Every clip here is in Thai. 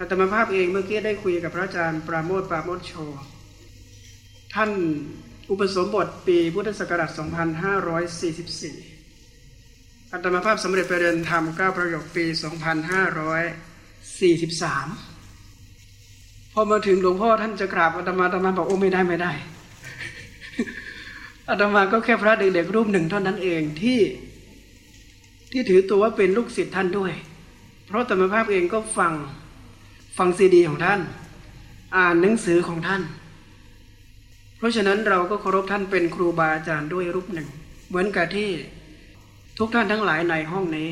อาตมาภาพเองเมื่อกี้ได้คุยกับพระอาจารย์ปราโมทปราโมทโช ท่านอุปสมบทปีพุทธศักราช 2544อาตมาภาพสำเร็จไปเรียนธรรมก้าประโยคปี 2543 พอมาถึงหลวงพ่อท่านจะกราบอาตมาอาตมาบอกโอ้ไม่ได้ไม่ได้อาตมาก็แค่พระเด็กๆรูปหนึ่งเท่านั้นเองที่ที่ถือตัวว่าเป็นลูกศิษย์ท่านด้วย เพราะธรรมภาพเองก็ฟัง ฟังซีดีของท่าน อ่านหนังสือของท่าน เพราะฉะนั้นเราก็เคารพท่านเป็นครูบาอาจารย์ด้วยรูปหนึ่ง เหมือนกับที่ทุกท่านทั้งหลายในห้องนี้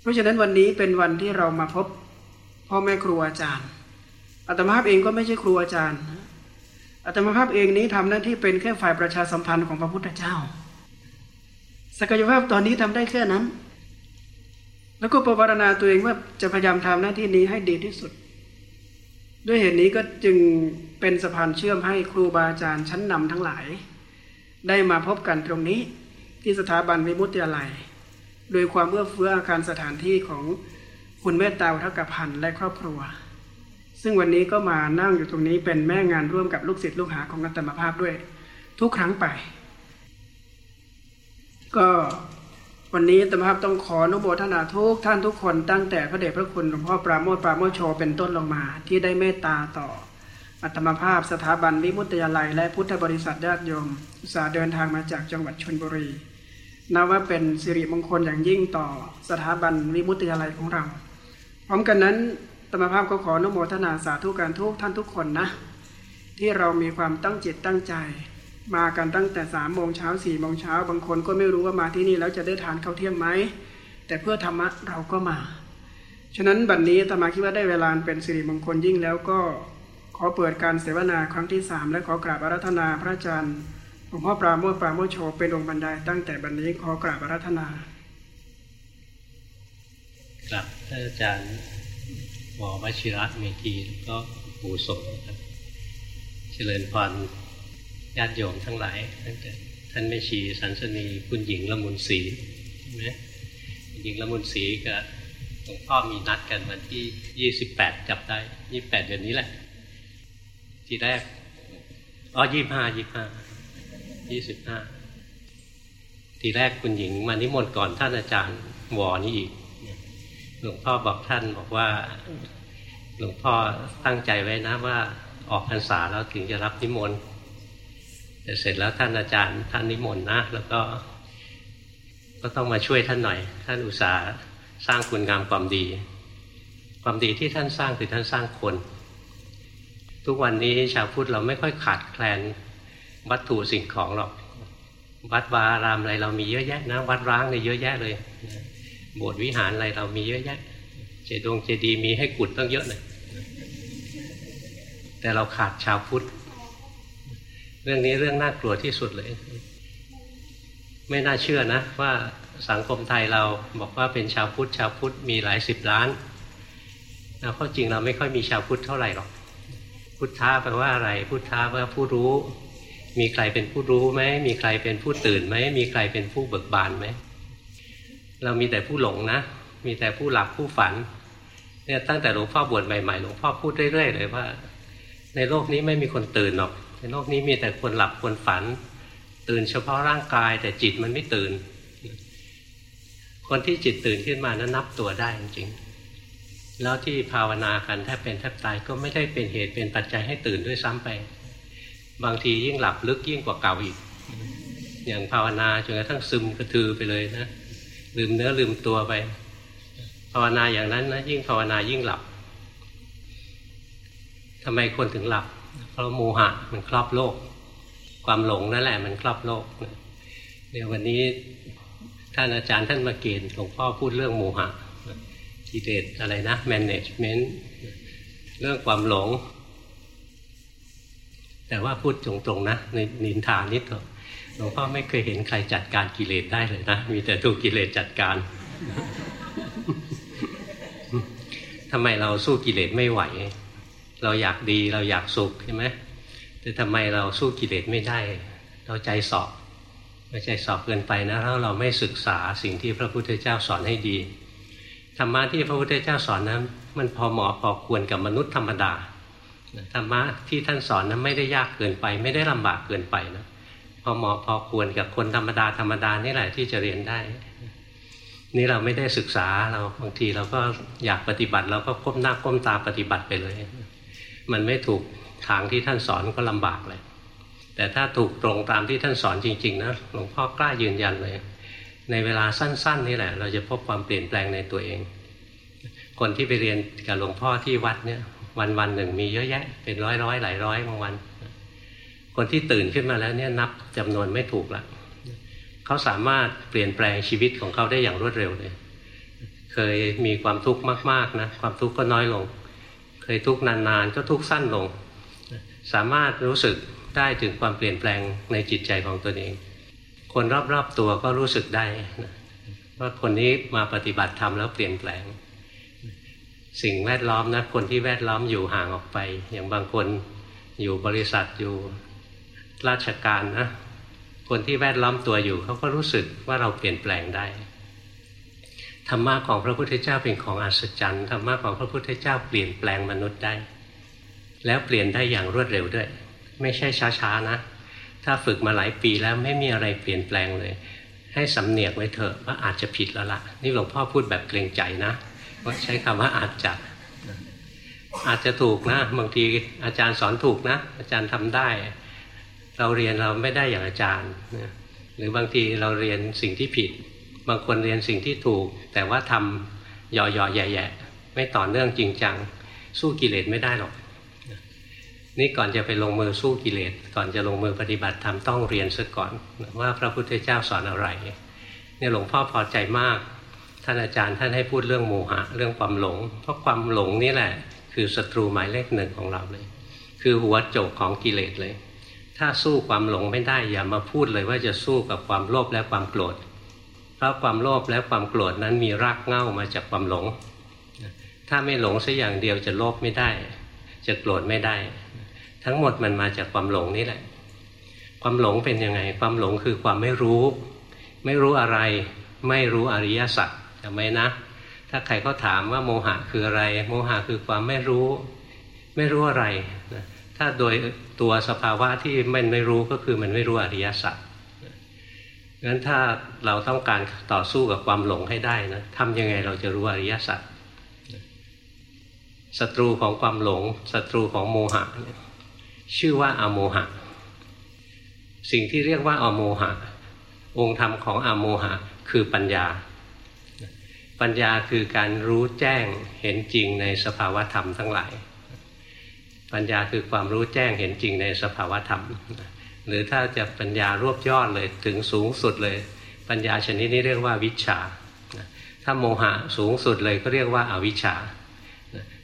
เพราะฉะนั้นวันนี้เป็นวันที่เรามาพบพ่อแม่ครูอาจารย์อาตมาภาพเองก็ไม่ใช่ครูอาจารย์อาตมาภาพเองนี้ทำหน้าที่เป็นแค่ฝ่ายประชาสัมพันธ์ของพระพุทธเจ้า ศักยภาพตอนนี้ทำได้แค่นั้น แล้วก็ประวารณาตัวเองว่าจะพยายามทำหน้าที่นี้ให้ดีที่สุด ด้วยเหตุนี้ก็จึงเป็นสะพานเชื่อมให้ครูบาอาจารย์ชั้นนำทั้งหลาย ได้มาพบกันตรงนี้ที่สถาบันวิมุตติยาลัย โดยความเอื้อเฟื้ออาคารสถานที่ของคุณเมตตาทักพันธ์และครอบครัว ซึ่งวันนี้ก็มานั่งอยู่ตรงนี้เป็นแม่งานร่วมกับลูกศิษย์ลูกหาของนัตตมภาพด้วย ทุกครั้งไป ก็ วันนี้ธรรมภาพต้องขออนุโมทนาทุกท่านทุกคนตั้งแต่พระเดชพระคุณหลวงพ่อปราโมทปราโมทโชเป็นต้นลงมา ที่ได้เมตตาต่อ อัตมภาพสถาบันวิมุตติยาลัย และพุทธบริษัทญาติโยมอุตสาเดินทางมาจากจังหวัดชนบุรีนับว่าเป็นสิริมงคลอย่างยิ่งต่อสถาบันวิมุตติยาลัยของเรา พร้อมกันนั้นธรรมภาพก็ขออนุโมทนาสาธุการทุกท่านทุกคนนะ ที่เรามีความตั้งจิตตั้งใจ มากันตั้งแต่สามโมงเช้าสี่โมงเช้าบางคนก็ไม่รู้ว่ามาที่นี่แล้วจะได้ทานข้าวเที่ยงไหมแต่เพื่อธรรมะเราก็มา ฉะนั้นบัดนนี้ธรรมาคิดว่าได้เวลาเป็นสิริมงคลยิ่งแล้วก็ขอเปิดการเสวนาครั้งที่สามและขอกราบอารัธนาพระอาจารย์หลวงพ่อปราโมทปราโมทโชเป็นองค์บรรดาตั้งแต่บัดนนี้ขอกราบอารัธนาครับท่านอาจารย์หมอวชิระเมธีก็ปูสมครับเจริญพร ญาติโยมทั้งหลายตั้งแต่ท่านแม่ชีสันสนีคุณหญิงละมุนศรีใช่ไหมคุณหญิงละมุนศรีกับหลวงพ่อมีนัดกันวันที่ยี่สิบแปดจับได้ยี่แปดเดือนนี้แหละ ทีแรกอ๋อยี่ห้ายี่ห้ายี่สิบห้าทีแรกคุณหญิงมานิมนต์ก่อนท่านอาจารย์วอนี่อีกหลวงพ่อบอกท่านบอกว่าหลวงพ่อตั้งใจไว้นะว่าออกพรรษาแล้วถึงจะรับนิมนต์ เสร็จแล้วท่านอาจารย์ท่านนิมนต์นะ แล้วก็ ก็ต้องมาช่วยท่านหน่อย ท่านอุตส่าห์สร้างคุณงามความดี ความดีที่ท่านสร้างคือท่านสร้างคน ทุกวันนี้ชาวพุทธเราไม่ค่อยขาดแคลนวัตถุสิ่งของหรอก วัดวารามอะไรเรามีเยอะแยะนะ วัดร้างเนี่ยเยอะแยะเลยโบสถ์วิหารอะไรเรามีเยอะแยะ เจดงเจดีมีให้กุดตั้งเยอะเลยแต่เราขาดชาวพุทธ เรื่องนี้เรื่องน่ากลัวที่สุดเลย ไม่น่าเชื่อนะ ว่าสังคมไทยเราบอกว่าเป็นชาวพุทธชาวพุทธมีหลายสิบล้านแล้วข้อจริงเราไม่ค่อยมีชาวพุทธเท่าไหร่หรอก พุทธะแปลว่าอะไร พุทธะว่าผู้รู้ มีใครเป็นผู้รู้ไหมมีใครเป็นผู้ตื่นไหมมีใครเป็นผู้เบิกบานไหมเรามีแต่ผู้หลงนะ มีแต่ผู้หลับผู้ฝันเนี่ยตั้งแต่หลวงพ่อบวชใหม่ๆหลวงพ่อพูดเรื่อยๆเลยว่า ในโลกนี้ไม่มีคนตื่นหรอก ในโลกนี้มีแต่คนหลับคนฝัน ตื่นเฉพาะร่างกาย แต่จิตมันไม่ตื่น คนที่จิตตื่นขึ้นมานั้นนับตัวได้จริงแล้วที่ภาวนากันแทบเป็นแทบตายก็ไม่ได้เป็นเหตุเป็นปัจจัยให้ตื่นด้วยซ้ำไป บางทียิ่งหลับลึกยิ่งกว่าเก่าอีก อย่างภาวนาจนกระทั่งซึมกระทือไปเลยนะลืมเนื้อลืมตัวไป ภาวนาอย่างนั้นนะยิ่งภาวนายิ่งหลับทำไมคนถึงหลับ เพราะโมหะมันครอบโลก ความหลงนั่นแหละมันครอบโลกเดี๋ยววันนี้ท่านอาจารย์ท่านมาเกณฑ์หลวงพ่อพูดเรื่องโมหะกิเลสอะไรนะ management เรื่องความหลง แต่ว่าพูดตรงๆนะในนินทานิดเถอะหลวงพ่อไม่เคยเห็นใครจัดการกิเลสได้เลยนะ มีแต่ถูกกิเลสจัดการทำไมเราสู้กิเลสไม่ไหว เราอยากดีเราอยากสุขใช่ไหมแต่ทำไมเราสู้กิเลสไม่ได้ เราใจสอบไม่ใจสอบเกินไปนะแล้วเราไม่ศึกษาสิ่งที่พระพุทธเจ้าสอนให้ดีธรรมะที่พระพุทธเจ้าสอนนั้น มันพอเหมาะพอควรกับมนุษย์ธรรมดาธรรมะที่ท่านสอนนั้นไม่ได้ยากเกินไป ไม่ได้ลำบากเกินไปนะพอเหมาะพอควรกับคนธรรมดาธรรมดานี่แหละที่จะเรียนได้ นี่เราไม่ได้ศึกษาเราบางทีเราก็อยากปฏิบัติเราก็ก้มหน้าก้มตาปฏิบัติไปเลย มันไม่ถูกทางที่ท่านสอนก็ลำบากเลย แต่ถ้าถูกตรงตามที่ท่านสอนจริง ๆ นะหลวงพ่อกล้ายืนยันเลย ในเวลาสั้น ๆ นี่แหละ เราจะพบความเปลี่ยนแปลงในตัวเอง คนที่ไปเรียนกับหลวงพ่อที่วัดเนี่ย วันวันหนึ่งมีเยอะแยะ เป็นร้อยร้อยหลายร้อยบางวัน คนที่ตื่นขึ้นมาแล้วเนี่ยนับจำนวนไม่ถูกละเขาสามารถเปลี่ยนแปลงชีวิตของเขาได้อย่างรวดเร็วเลย เคยมีความทุกข์มาก ๆนะความทุกข์ก็น้อยลง เคยทุกข์นานๆ ก็ทุกข์สั้นลง สามารถรู้สึกได้ถึงความเปลี่ยนแปลงในจิตใจของตนเอง คนรอบๆตัวก็รู้สึกได้ว่าคนนี้มาปฏิบัติธรรมแล้วเปลี่ยนแปลง สิ่งแวดล้อมนะคนที่แวดล้อมอยู่ห่างออกไป อย่างบางคนอยู่บริษัทอยู่ราชการนะคนที่แวดล้อมตัวอยู่เขาก็รู้สึกว่าเราเปลี่ยนแปลงได้ ธรรมะของพระพุทธเจ้าเป็นของอัศจรรย์ธรรมะของพระพุทธเจ้าเปลี่ยนแปลงมนุษย์ได้ แล้วเปลี่ยนได้อย่างรวดเร็วด้วย ไม่ใช่ช้าๆนะ ถ้าฝึกมาหลายปีแล้วไม่มีอะไรเปลี่ยนแปลงเลย ให้สำเนียกไว้เถอะว่าอาจจะผิดแล้วละนี่หลวงพ่อพูดแบบเกรงใจนะว่าใช้คำว่าอาจจะอาจจะถูกนะ บางทีอาจารย์สอนถูกนะ อาจารย์ทำได้ เราเรียนเราไม่ได้อย่างอาจารย์หรือบางทีเราเรียนสิ่งที่ผิด บางคนเรียนสิ่งที่ถูก แต่ว่าทำหย่อๆแย่ๆไม่ต่อเนื่องจริงจัง สู้กิเลสไม่ได้หรอกนี่ก่อนจะไปลงมือสู้กิเลสก่อนจะลงมือปฏิบัติธรรมต้องเรียนซะก่อน ว่าพระพุทธเจ้าสอนอะไรเนี่ยหลวงพ่อพอใจมาก ท่านอาจารย์ท่านให้พูดเรื่องโมหะ เรื่องความหลง เพราะความหลงนี่แหละ คือศัตรูหมายเลขหนึ่งของเราเลย คือหัวโจกของกิเลสเลย ถ้าสู้ความหลงไม่ได้อย่ามาพูดเลยว่าจะสู้กับความโลภและความโกรธ ราะความโลภและความโกรธนั้นมีรากเหง้ามาจากความหลง ถ้าไม่หลงสักอย่างเดียวจะโลภไม่ได้ จะโกรธไม่ได้ ทั้งหมดมันมาจากความหลงนี่แหละ ความหลงเป็นยังไง ความหลงคือความไม่รู้ ไม่รู้อะไร ไม่รู้อริยสัจจำไหมนะ ถ้าใครเขาถามว่าโมหะคืออะไร โมหะคือความไม่รู้ ไม่รู้อะไร ถ้าโดยตัวสภาวะที่มันไม่รู้ก็คือมันไม่รู้อริยสัจ งั้นถ้าเราต้องการต่อสู้กับความหลงให้ได้นะทำยังไงเราจะรู้อริยสัจศัตรูของความหลงศัตรูของโมหะ ชื่อว่าอโมหะ สิ่งที่เรียกว่าอโมหะ องค์ธรรมของอโมหะ คือปัญญา ปัญญาคือการรู้แจ้งเห็นจริงในสภาวะธรรมทั้งหลาย ปัญญาคือความรู้แจ้งเห็นจริงในสภาวธรรม หรือถ้าจะปัญญารวบยอดเลยถึงสูงสุดเลย ปัญญาชนิดนี้เรียกว่าวิชา ถ้าโมหะสูงสุดเลยก็เรียกว่าอาวิชชา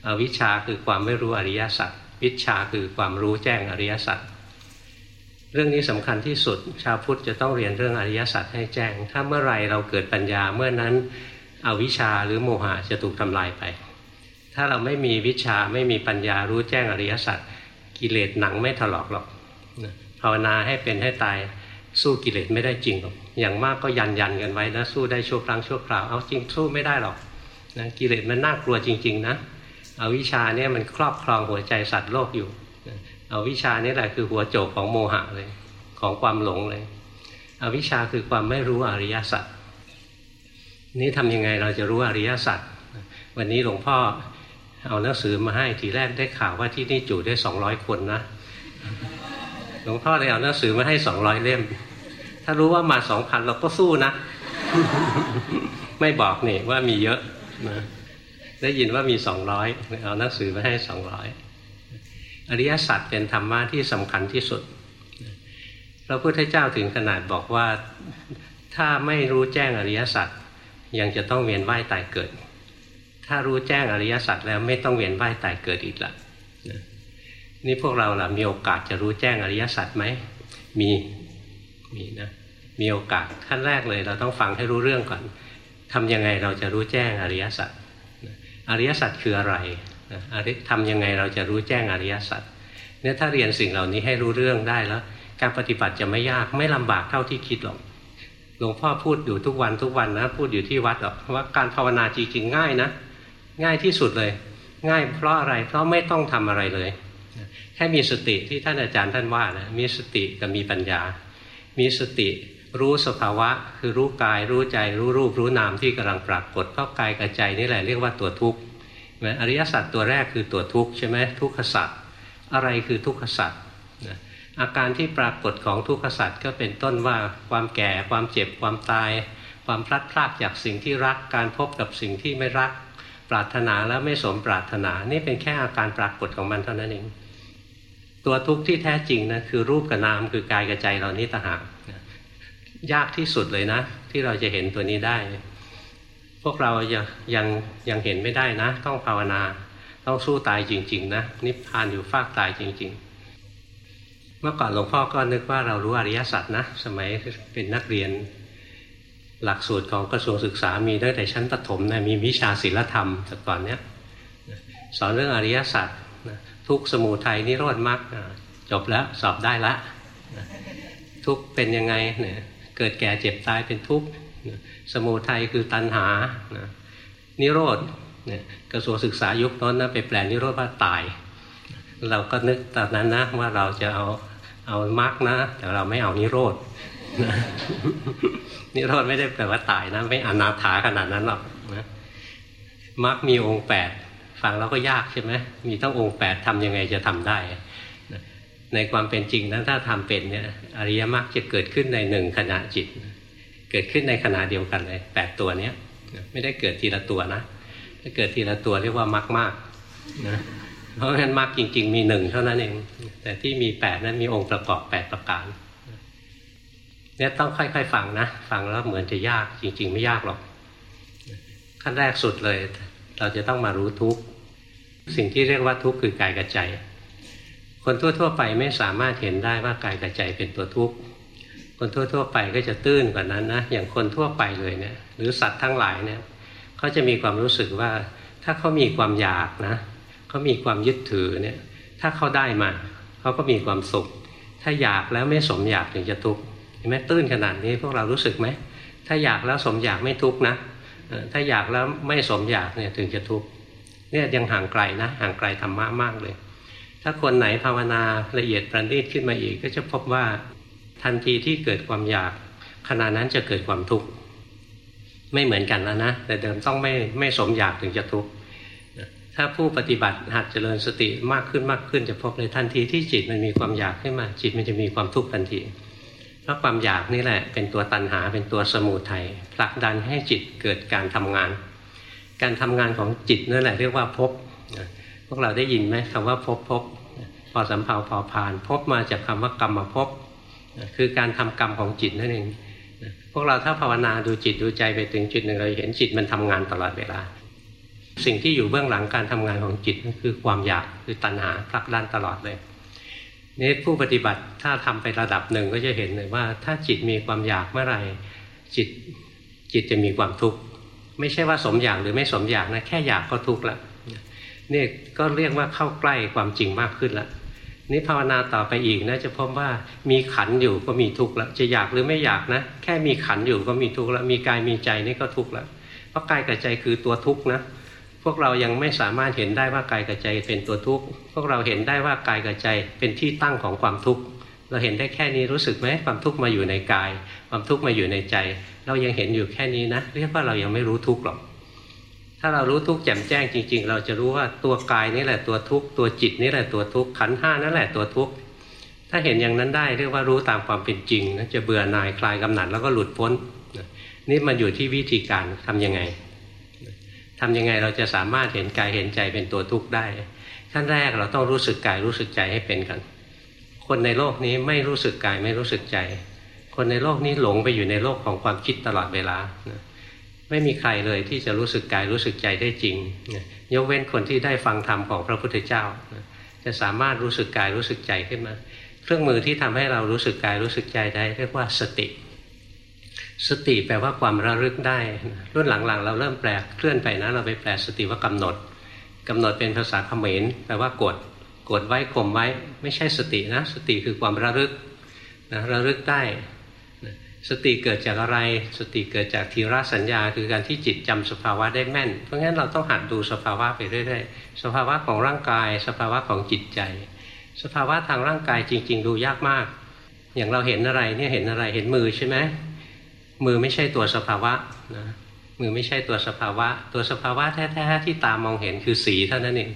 อาวิชชาคือความไม่รู้อริยสัจวิชาคือความรู้แจ้งอริยสัจเรื่องนี้สำคัญที่สุด ชาวพุทธจะต้องเรียนเรื่องอริยสัจให้แจ้ง ถ้าเมื่อไรเราเกิดปัญญาเมื่อนั้นอวิชชาหรือโมหะจะถูกทำลายไป ถ้าเราไม่มีวิชาไม่มีปัญญารู้แจ้งอริยสัจกิเลสหนังไม่ถลอกหรอก ภาวนาให้เป็นให้ตายสู้กิเลสไม่ได้จริงหรอกอย่างมากก็ยันยันกันไว้นะสู้ได้ชั่วครั้งชั่วคราวเอาจริงสู้ไม่ได้หรอกนะกิเลสมันน่ากลัวจริง ๆ นะเอาวิชาเนี่ยมันครอบครองหัวใจสัตว์โลกอยู่เอาวิชานี่แหละคือหัวโจกของโมหะเลยของความหลงเลยเอาวิชาคือความไม่รู้อริยสัจนี่ทำยังไงเราจะรู้อริยสัจวันนี้หลวงพ่อเอาหนังสือมาให้ทีแรกได้ข่าวว่าที่นี่จุได้สองร้อยคนนะ ลวงพ่อเลยเอาหนังสือมาให้สองร้อยเล่ม ถ้ารู้ว่ามาสองพันเราก็สู้นะ ไม่บอกนี่ว่ามีเยอะนะได้ยินว่ามีสองร้อยเอาหนังสือมาให้สองร้อยอริยสัจเป็นธรรมะที่สำคัญที่สุดพระพุทธเจ้าถึงขนาดบอกว่าถ้าไม่รู้แจ้งอริยสัจยังจะต้องเวียนว่ายตายเกิด ถ้ารู้แจ้งอริยสัจแล้วไม่ต้องเวียนว่ายตายเกิดอีกละ นี่พวกเราล่ะมีโอกาสจะรู้แจ้งอริยสัจไหมมีมีนะมีโอกาสขั้นแรกเลย เราต้องฟังให้รู้เรื่องก่อนทำยังไงเราจะรู้แจ้งอริยสัจอริยสัจคืออะไรทำยังไงเราจะรู้แจ้งอริยสัจเนี่ยถ้าเรียนสิ่งเหล่านี้ให้รู้เรื่องได้แล้ว การปฏิบัติจะไม่ยากไม่ลำบากเท่าที่คิดหรอกหลวงพ่อพูดอยู่ทุกวันทุกวันนะพูดอยู่ที่วัดหรอกว่าการภาวนาจริงๆง่ายนะ ง่ายที่สุดเลย ง่ายเพราะอะไรเพราะไม่ต้องทำอะไรเลย แค่มีสติที่ท่านอาจารย์ท่านว่านะมีสติกับมีปัญญา มีสติรู้สภาวะ คือรู้กายรู้ใจรู้รูปรู้นามที่กำลังปรากฏเพราะกายกับใจนี่แหละเรียกว่าตัวทุกข์อริยสัจตัวแรกคือตัวทุกข์ใช่ไหมทุกขสัจอะไรคือทุกขสัจอาการที่ปรากฏของทุกขสัจก็เป็นต้นว่าความแก่ความเจ็บความตาย ความพลัดพรากจากสิ่งที่รักการพบกับสิ่งที่ไม่รัก ปรารถนาแล้วไม่สมปรารถนา นี่เป็นแค่อาการปรากฏของมันเท่านั้นเอง ตัวทุกข์ที่แท้จริงนะคือรูปกับนามคือกายกับใจเรานี้ต่างหากยากที่สุดเลยนะ ที่เราจะเห็นตัวนี้ได้ พวกเรายังยังยังเห็นไม่ได้นะ ต้องภาวนา ต้องสู้ตายจริง ๆ นะ นิพพานอยู่ฟากตายจริง ๆ เมื่อก่อนหลวงพ่อก็นึกว่าเรารู้อริยสัจนะ สมัยเป็นนักเรียน หลักสูตรของกระทรวงศึกษามีตั้งแต่ชั้นประถมนะมีวิชาศิลธรรมแต่ก่อนเนี้ยสอนเรื่องอริยสัจ ทุกสมุทัยนิโรธมรรคจบแล้วสอบได้ละ ทุกเป็นยังไงเนี่ยเกิดแก่เจ็บตายเป็นทุกสมุทัยคือตัณหานิโรธเนี่ยกระทรวงศึกษายุคนั้นนะไปแปลนิโรธว่าตาย เราก็นึกตอนนั้นนะว่าเราจะเอาเอามรรคนะ แต่เราไม่เอานิโรธนิโรธไม่ได้แปลว่าตายนะ ไม่อนาถาขนาดนั้นหรอกนะมรรคมีองค์แปด ฟังแล้วก็ยากใช่ไหมมีต้ององค์แปดทำยังไงจะทำได้ในความเป็นจริงนั้นถ้าทำเป็นเนี่ยอริยมรรคจะเกิดขึ้นในหนึ่งขณะจิต เกิดขึ้นในขณะเดียวกันเลยแปดตัวเนี้ยไม่ได้เกิดทีละตัวนะถ้าเกิดทีละตัวเรียกว่ามรรคมากนะเพราะฉะนั้นมรรคจริง ๆ มีหนึ่งเท่านั้นเอง แต่ที่มีแปดนั้นมีองค์ประกอบแปดประการเนี่ยต้องค่อย ๆ ฟังนะ ฟังแล้วเหมือนจะยากจริง ๆ ไม่ยากหรอกขั้นแรกสุดเลย เราจะต้องมารู้ทุกสิ่งที่เรียกว่าทุกข์คือกายกับใจ คนทั่วๆไปไม่สามารถเห็นได้ว่ากายกับใจเป็นตัวทุกข์คนทั่วๆไปก็จะตื้นกว่านั้นนะอย่างคนทั่วไปเลยเนี่ยหรือสัตว์ทั้งหลายเนี่ยเขาจะมีความรู้สึกว่าถ้าเขามีความอยากนะเขามีความยึดถือเนี่ยถ้าเขาได้มาเขาก็มีความสุข ถ้าอยากแล้วไม่สมอยากถึงจะทุกข์เห็นไหมตื้นขนาดนี้พวกเรารู้สึกไหมถ้าอยากแล้วสมอยากไม่ทุกข์นะ ถ้าอยากแล้วไม่สมอยากเนี่ยถึงจะทุกข์เนี่ยยังห่างไกลนะห่างไกลธรรมะมากเลย ถ้าคนไหนภาวนาละเอียดประณีตขึ้นมาอีก ก็จะพบว่าทันทีที่เกิดความอยากขณะนั้นจะเกิดความทุกข์ไม่เหมือนกันแล้วนะแต่เดิมต้องไม่ไม่สมอยากถึงจะทุกข์ถ้าผู้ปฏิบัติหัดเจริญสติมากขึ้นมากขึ้นจะพบเลยทันทีที่จิตมันมีความอยากขึ้นมา จิตมันจะมีความทุกข์ทันที ราะความอยากนี่แหละเป็นตัวตันหาเป็นตัวสมุทัยผลักดันให้จิตเกิดการทำงาน การทำงานของจิตนั่นแหละเรียกว่าพบพวกเราได้ยินไหมคำว่าพบพบพอสำเพาพอผ่าน พบมาจากคำว่ากรรมมาพบคือการทำกรรมของจิตนั่นเองพวกเราถ้าภาวนาดูจิตดูใจไปถึงจุดหนึ่งเราเห็นจิตมันทำงานตลอดเวลา สิ่งที่อยู่เบื้องหลังการทำงานของจิตก็คือความอยากคือตัณหาผลักดันตลอดเลย นี่ผู้ปฏิบัติถ้าทำไประดับหนึ่งก็จะเห็นเลยว่า ถ้าจิตมีความอยากเมื่อไหร่จิตจิตจะมีความทุกข์ไม่ใช่ว่าสมอยากหรือไม่สมอยากนะแค่อยากก็ทุกข์ละนี่ก็เรียกว่าเข้าใกล้ความจริงมากขึ้นล้วนี่ภาวนาต่อไปอีกนะจะพบว่ามีขันอยู่ก็มีทุกข์ล้วจะอยากหรือไม่อยากนะ แค่มีขันอยู่ก็มีทุกข์ล้วมีกายมีใจนี่ก็ทุกข์ล้วเพราะกายกับใจคือตัวทุกข์นะ พวกเรายังไม่สามารถเห็นได้ว่ากายกับใจเป็นตัวทุกข์ พวกเราเห็นได้ว่ากายกับใจเป็นที่ตั้งของความทุกข์ เราเห็นได้แค่นี้รู้สึกไหมความทุกข์มาอยู่ในกาย ความทุกข์มาอยู่ในใจ เรายังเห็นอยู่แค่นี้นะ เรียกว่าเรายังไม่รู้ทุกข์หรอก ถ้าเรารู้ทุกข์แจ่มแจ้งจริง ๆ เราจะรู้ว่าตัวกายนี่แหละตัวทุกข์ ตัวจิตนี่แหละตัวทุกข์ ขันห้านั่นแหละตัวทุกข์ ถ้าเห็นอย่างนั้นได้เรียกว่ารู้ตามความเป็นจริงนะจะเบื่อหน่ายคลายกำหนัดแล้วก็หลุดพ้น นี่มันอยู่ที่วิธีการทํำยังไง ทำยังไงเราจะสามารถเห็นกายเห็นใจเป็นตัวทุกข์ได้ ขั้นแรกเราต้องรู้สึกกายรู้สึกใจให้เป็นกันคนในโลกนี้ไม่รู้สึกกายไม่รู้สึกใจ คนในโลกนี้หลงไปอยู่ในโลกของความคิดตลอดเวลาไม่มีใครเลยที่จะรู้สึกกายรู้สึกใจได้จริง ยกเว้นคนที่ได้ฟังธรรมของพระพุทธเจ้า จะสามารถรู้สึกกายรู้สึกใจขึ้นมา เครื่องมือที่ทำให้เรารู้สึกกายรู้สึกใจได้เรียกว่าสติ สติแปลว่าความระลึกได้รุ่นหลังๆ เราเริ่มแปลเคลื่อนไปนะเราไปแปลสติว่ากำหนดกำหนดเป็นภาษาเขมรแปลว่ากดกดไว้ข่มไว้ไม่ใช่สตินะ สติคือความระลึกนะระลึกได้สติเกิดจากอะไร สติเกิดจากทีระสัญญา คือการที่จิตจำสภาวะได้แม่น เพราะงั้นเราต้องหัดดูสภาวะไปเรื่อยๆ สภาวะของร่างกาย สภาวะของจิตใจ สภาวะทางร่างกายจริง ๆ ดูยากมาก อย่างเราเห็นอะไรเนี่ยเห็นอะไรเห็นมือใช่ไหม มือไม่ใช่ตัวสภาวะนะมือไม่ใช่ตัวสภาวะ ตัวสภาวะแท้ๆที่ตามองเห็นคือสีเท่านั้นเอง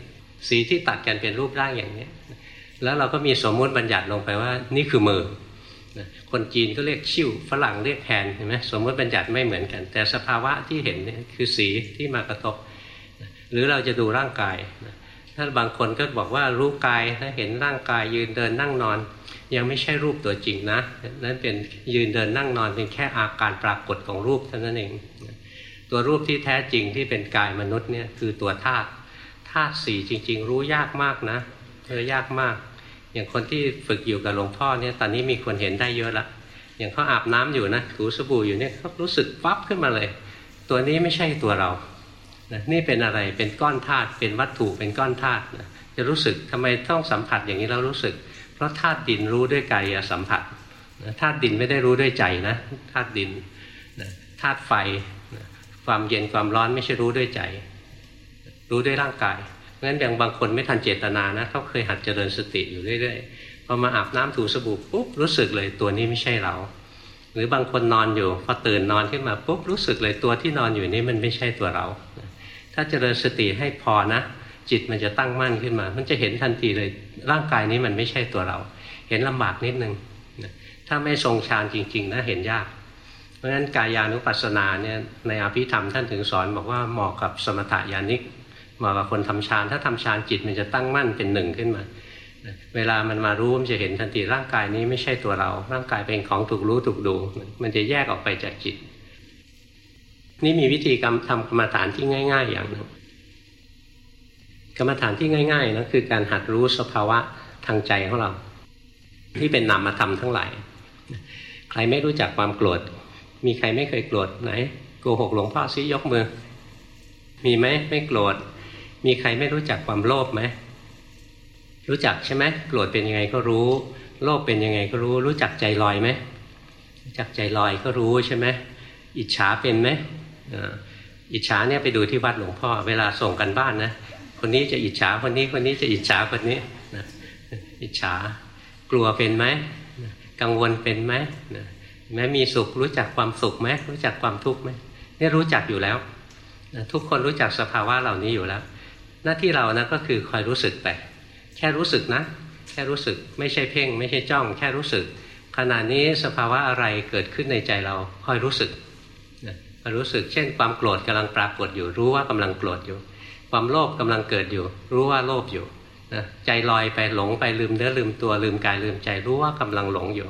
สีที่ตัดกันเป็นรูปร่างอย่างนี้แล้วเราก็มีสมมุติบัญญัติลงไปว่า นี่คือมือคนจีนก็เรียกชิ่วฝรั่งเรียกแฮนเห็นไหมสมมติบัญญัติไม่เหมือนกัน แต่สภาวะที่เห็นนี่คือสีที่มากระทบ หรือเราจะดูร่างกาย ถ้าบางคนก็บอกว่ารู้กายถ้าเห็นร่างกายยืนเดินนั่งนอน ยังไม่ใช่รูปตัวจริงนะนั่นเป็นยืนเดินนั่งนอนเป็นแค่อาการปรากฏของรูปเท่านั้นเอง ตัวรูปที่แท้จริงที่เป็นกายมนุษย์เนี่ยคือตัวธาตุธาตุสี่จริง ๆ รู้ยากมากนะเออยากมาก อย่างคนที่ฝึกอยู่กับหลวงพ่อเนี่ยตอนนี้มีคนเห็นได้เยอะละอย่างเขาอาบน้ำอยู่นะถูสบู่อยู่เนี่ยเขารู้สึกปั๊บขึ้นมาเลย ตัวนี้ไม่ใช่ตัวเรา นะนี่เป็นอะไรเป็นก้อนธาตุเป็นวัตถุเป็นก้อนธาตุนะจะรู้สึกทำไมต้องสัมผัสอย่างนี้เรารู้สึก เพราะธาตุดินรู้ด้วยกายสัมผัสธาตุดินไม่ได้รู้ด้วยใจนะธาตุดินธาตุไฟความเย็นความร้อนไม่ใช่รู้ด้วยใจ รู้ด้วยร่างกายงั้นอย่างบางคนไม่ทันเจตนานะเขาเคยหัดเจริญสติอยู่เรื่อยๆพอมาอาบน้ำถูสบู่ปุ๊บรู้สึกเลยตัวนี้ไม่ใช่เรา หรือบางคนนอนอยู่พอตื่นนอนขึ้นมาปุ๊บรู้สึกเลยตัวที่นอนอยู่นี้มันไม่ใช่ตัวเรา ถ้าเจริญสติให้พอนะ จิตมันจะตั้งมั่นขึ้นมา มันจะเห็นทันทีเลยร่างกายนี้มันไม่ใช่ตัวเรา เห็นลำบากนิดนึงถ้าไม่ทรงฌานจริง ๆ นะเห็นยาก เพราะฉะนั้นกายานุปัสสนาเนี่ยในอภิธรรมท่านถึงสอนบอกว่าเหมาะกับสมถะญาณิกมาะกับคนทำฌานถ้าทำฌานจิตมันจะตั้งมั่นเป็นหนึ่งขึ้นมาเวลามันมารู้มันจะเห็นทันทีร่างกายนี้ไม่ใช่ตัวเรา ร่างกายเป็นของถูกรู้ถูกดู มันจะแยกออกไปจากจิต นี่มีวิธีกรรมทำกรรมฐานที่ง่าย ๆ อย่างหนึ่งกรรมฐานที่ง่ายๆนะคือการหัดรู้สภาวะทางใจของเรา ที่เป็นนามธรรมทั้งหลาย ใครไม่รู้จักความโกรธ มีใครไม่เคยโกรธไหนโกหกหลวงพ่อซิยกมือ มีไหมไม่โกรธ มีใครไม่รู้จักความโลภไหมรู้จักใช่ไหมโกรธเป็นยังไงก็รู้ โลภเป็นยังไงก็รู้ รู้จักใจลอยไหมรู้จักใจลอยก็รู้ใช่ไหมอิจฉาเป็นไหม อิจฉาเนี่ยไปดูที่วัดหลวงพ่อ เวลาส่งกันบ้านนะคนนี้จะอิจฉาคนนี้คนนี้จะอิจฉาคนนี้นะอิจฉากลัวเป็นไหมกังวลเป็นไหมแม้มีสุขรู้จักความสุขไหมรู้จักความทุกข์ไหมนี่รู้จักอยู่แล้วทุกคนรู้จักสภาวะเหล่านี้อยู่แล้ว หน้าที่เรานะก็คือคอยรู้สึกไปแค่รู้สึกนะ แค่รู้สึกไม่ใช่เพ่ง ไม่ใช่จ้อง แค่รู้สึกขณะนี้สภาวะอะไรเกิดขึ้นในใจเราคอยรู้สึก รู้สึกเช่น ความโกรธกำลังปรากฏอยู่ รู้ว่ากำลังโกรธอยู่ ความโลภกำลังเกิดอยู่ รู้ว่าโลภอยู่นะใจลอยไปหลงไปลืมเนื้อลืมตัวลืมกายลืมใจรู้ว่ากำลังหลงอยู่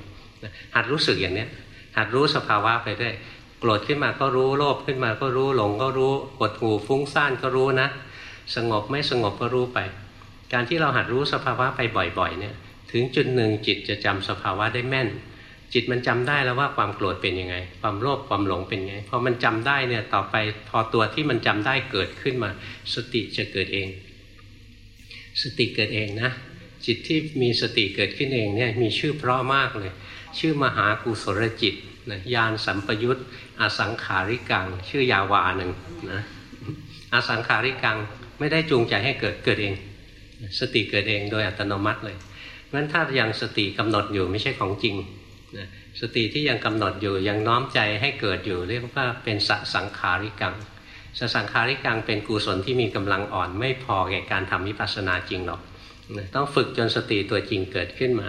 หัดรู้สึกอย่างเนี้ยหัดรู้สภาวะไปด้วยโกรธขึ้นมาก็รู้โลภขึ้นมาก็รู้หลงก็รู้กดหูฟุ้งซ่านก็รู้นะ สงบไม่สงบก็รู้ไป การที่เราหัดรู้สภาวะไปบ่อยๆเนี่ยถึงจุดหนึ่งจิตจะจำสภาวะได้แม่น จิตมันจำได้แล้วว่าความโกรธเป็นยังไง ความโลภความหลงเป็นยังไงพอมันจำได้เนี่ยต่อไปพอตัวที่มันจำได้เกิดขึ้นมา สติจะเกิดเอง สติเกิดเองนะ จิตที่มีสติเกิดขึ้นเองเนี่ยมีชื่อเพราะมากเลย ชื่อมหากุศลจิตนะยานสัมปยุตอสังขาริกัง ชื่อยาวาหนึ่งนะอสังขาริกังไม่ได้จูงใจให้เกิดเกิดเอง สติเกิดเองโดยอัตโนมัติเลยเพราะฉะนั้นถ้ายังสติกำหนดอยู่ไม่ใช่ของจริง นะสติที่ยังกำหนดอยู่ยังน้อมใจให้เกิดอยู่ เรียกว่าเป็นสสังขาริกังสสังขาริกังเป็นกุศลที่มีกำลังอ่อนไม่พอแก่การทำวิปัสสนาจริงหรอกต้องฝึกจนสติตัวจริงเกิดขึ้นมา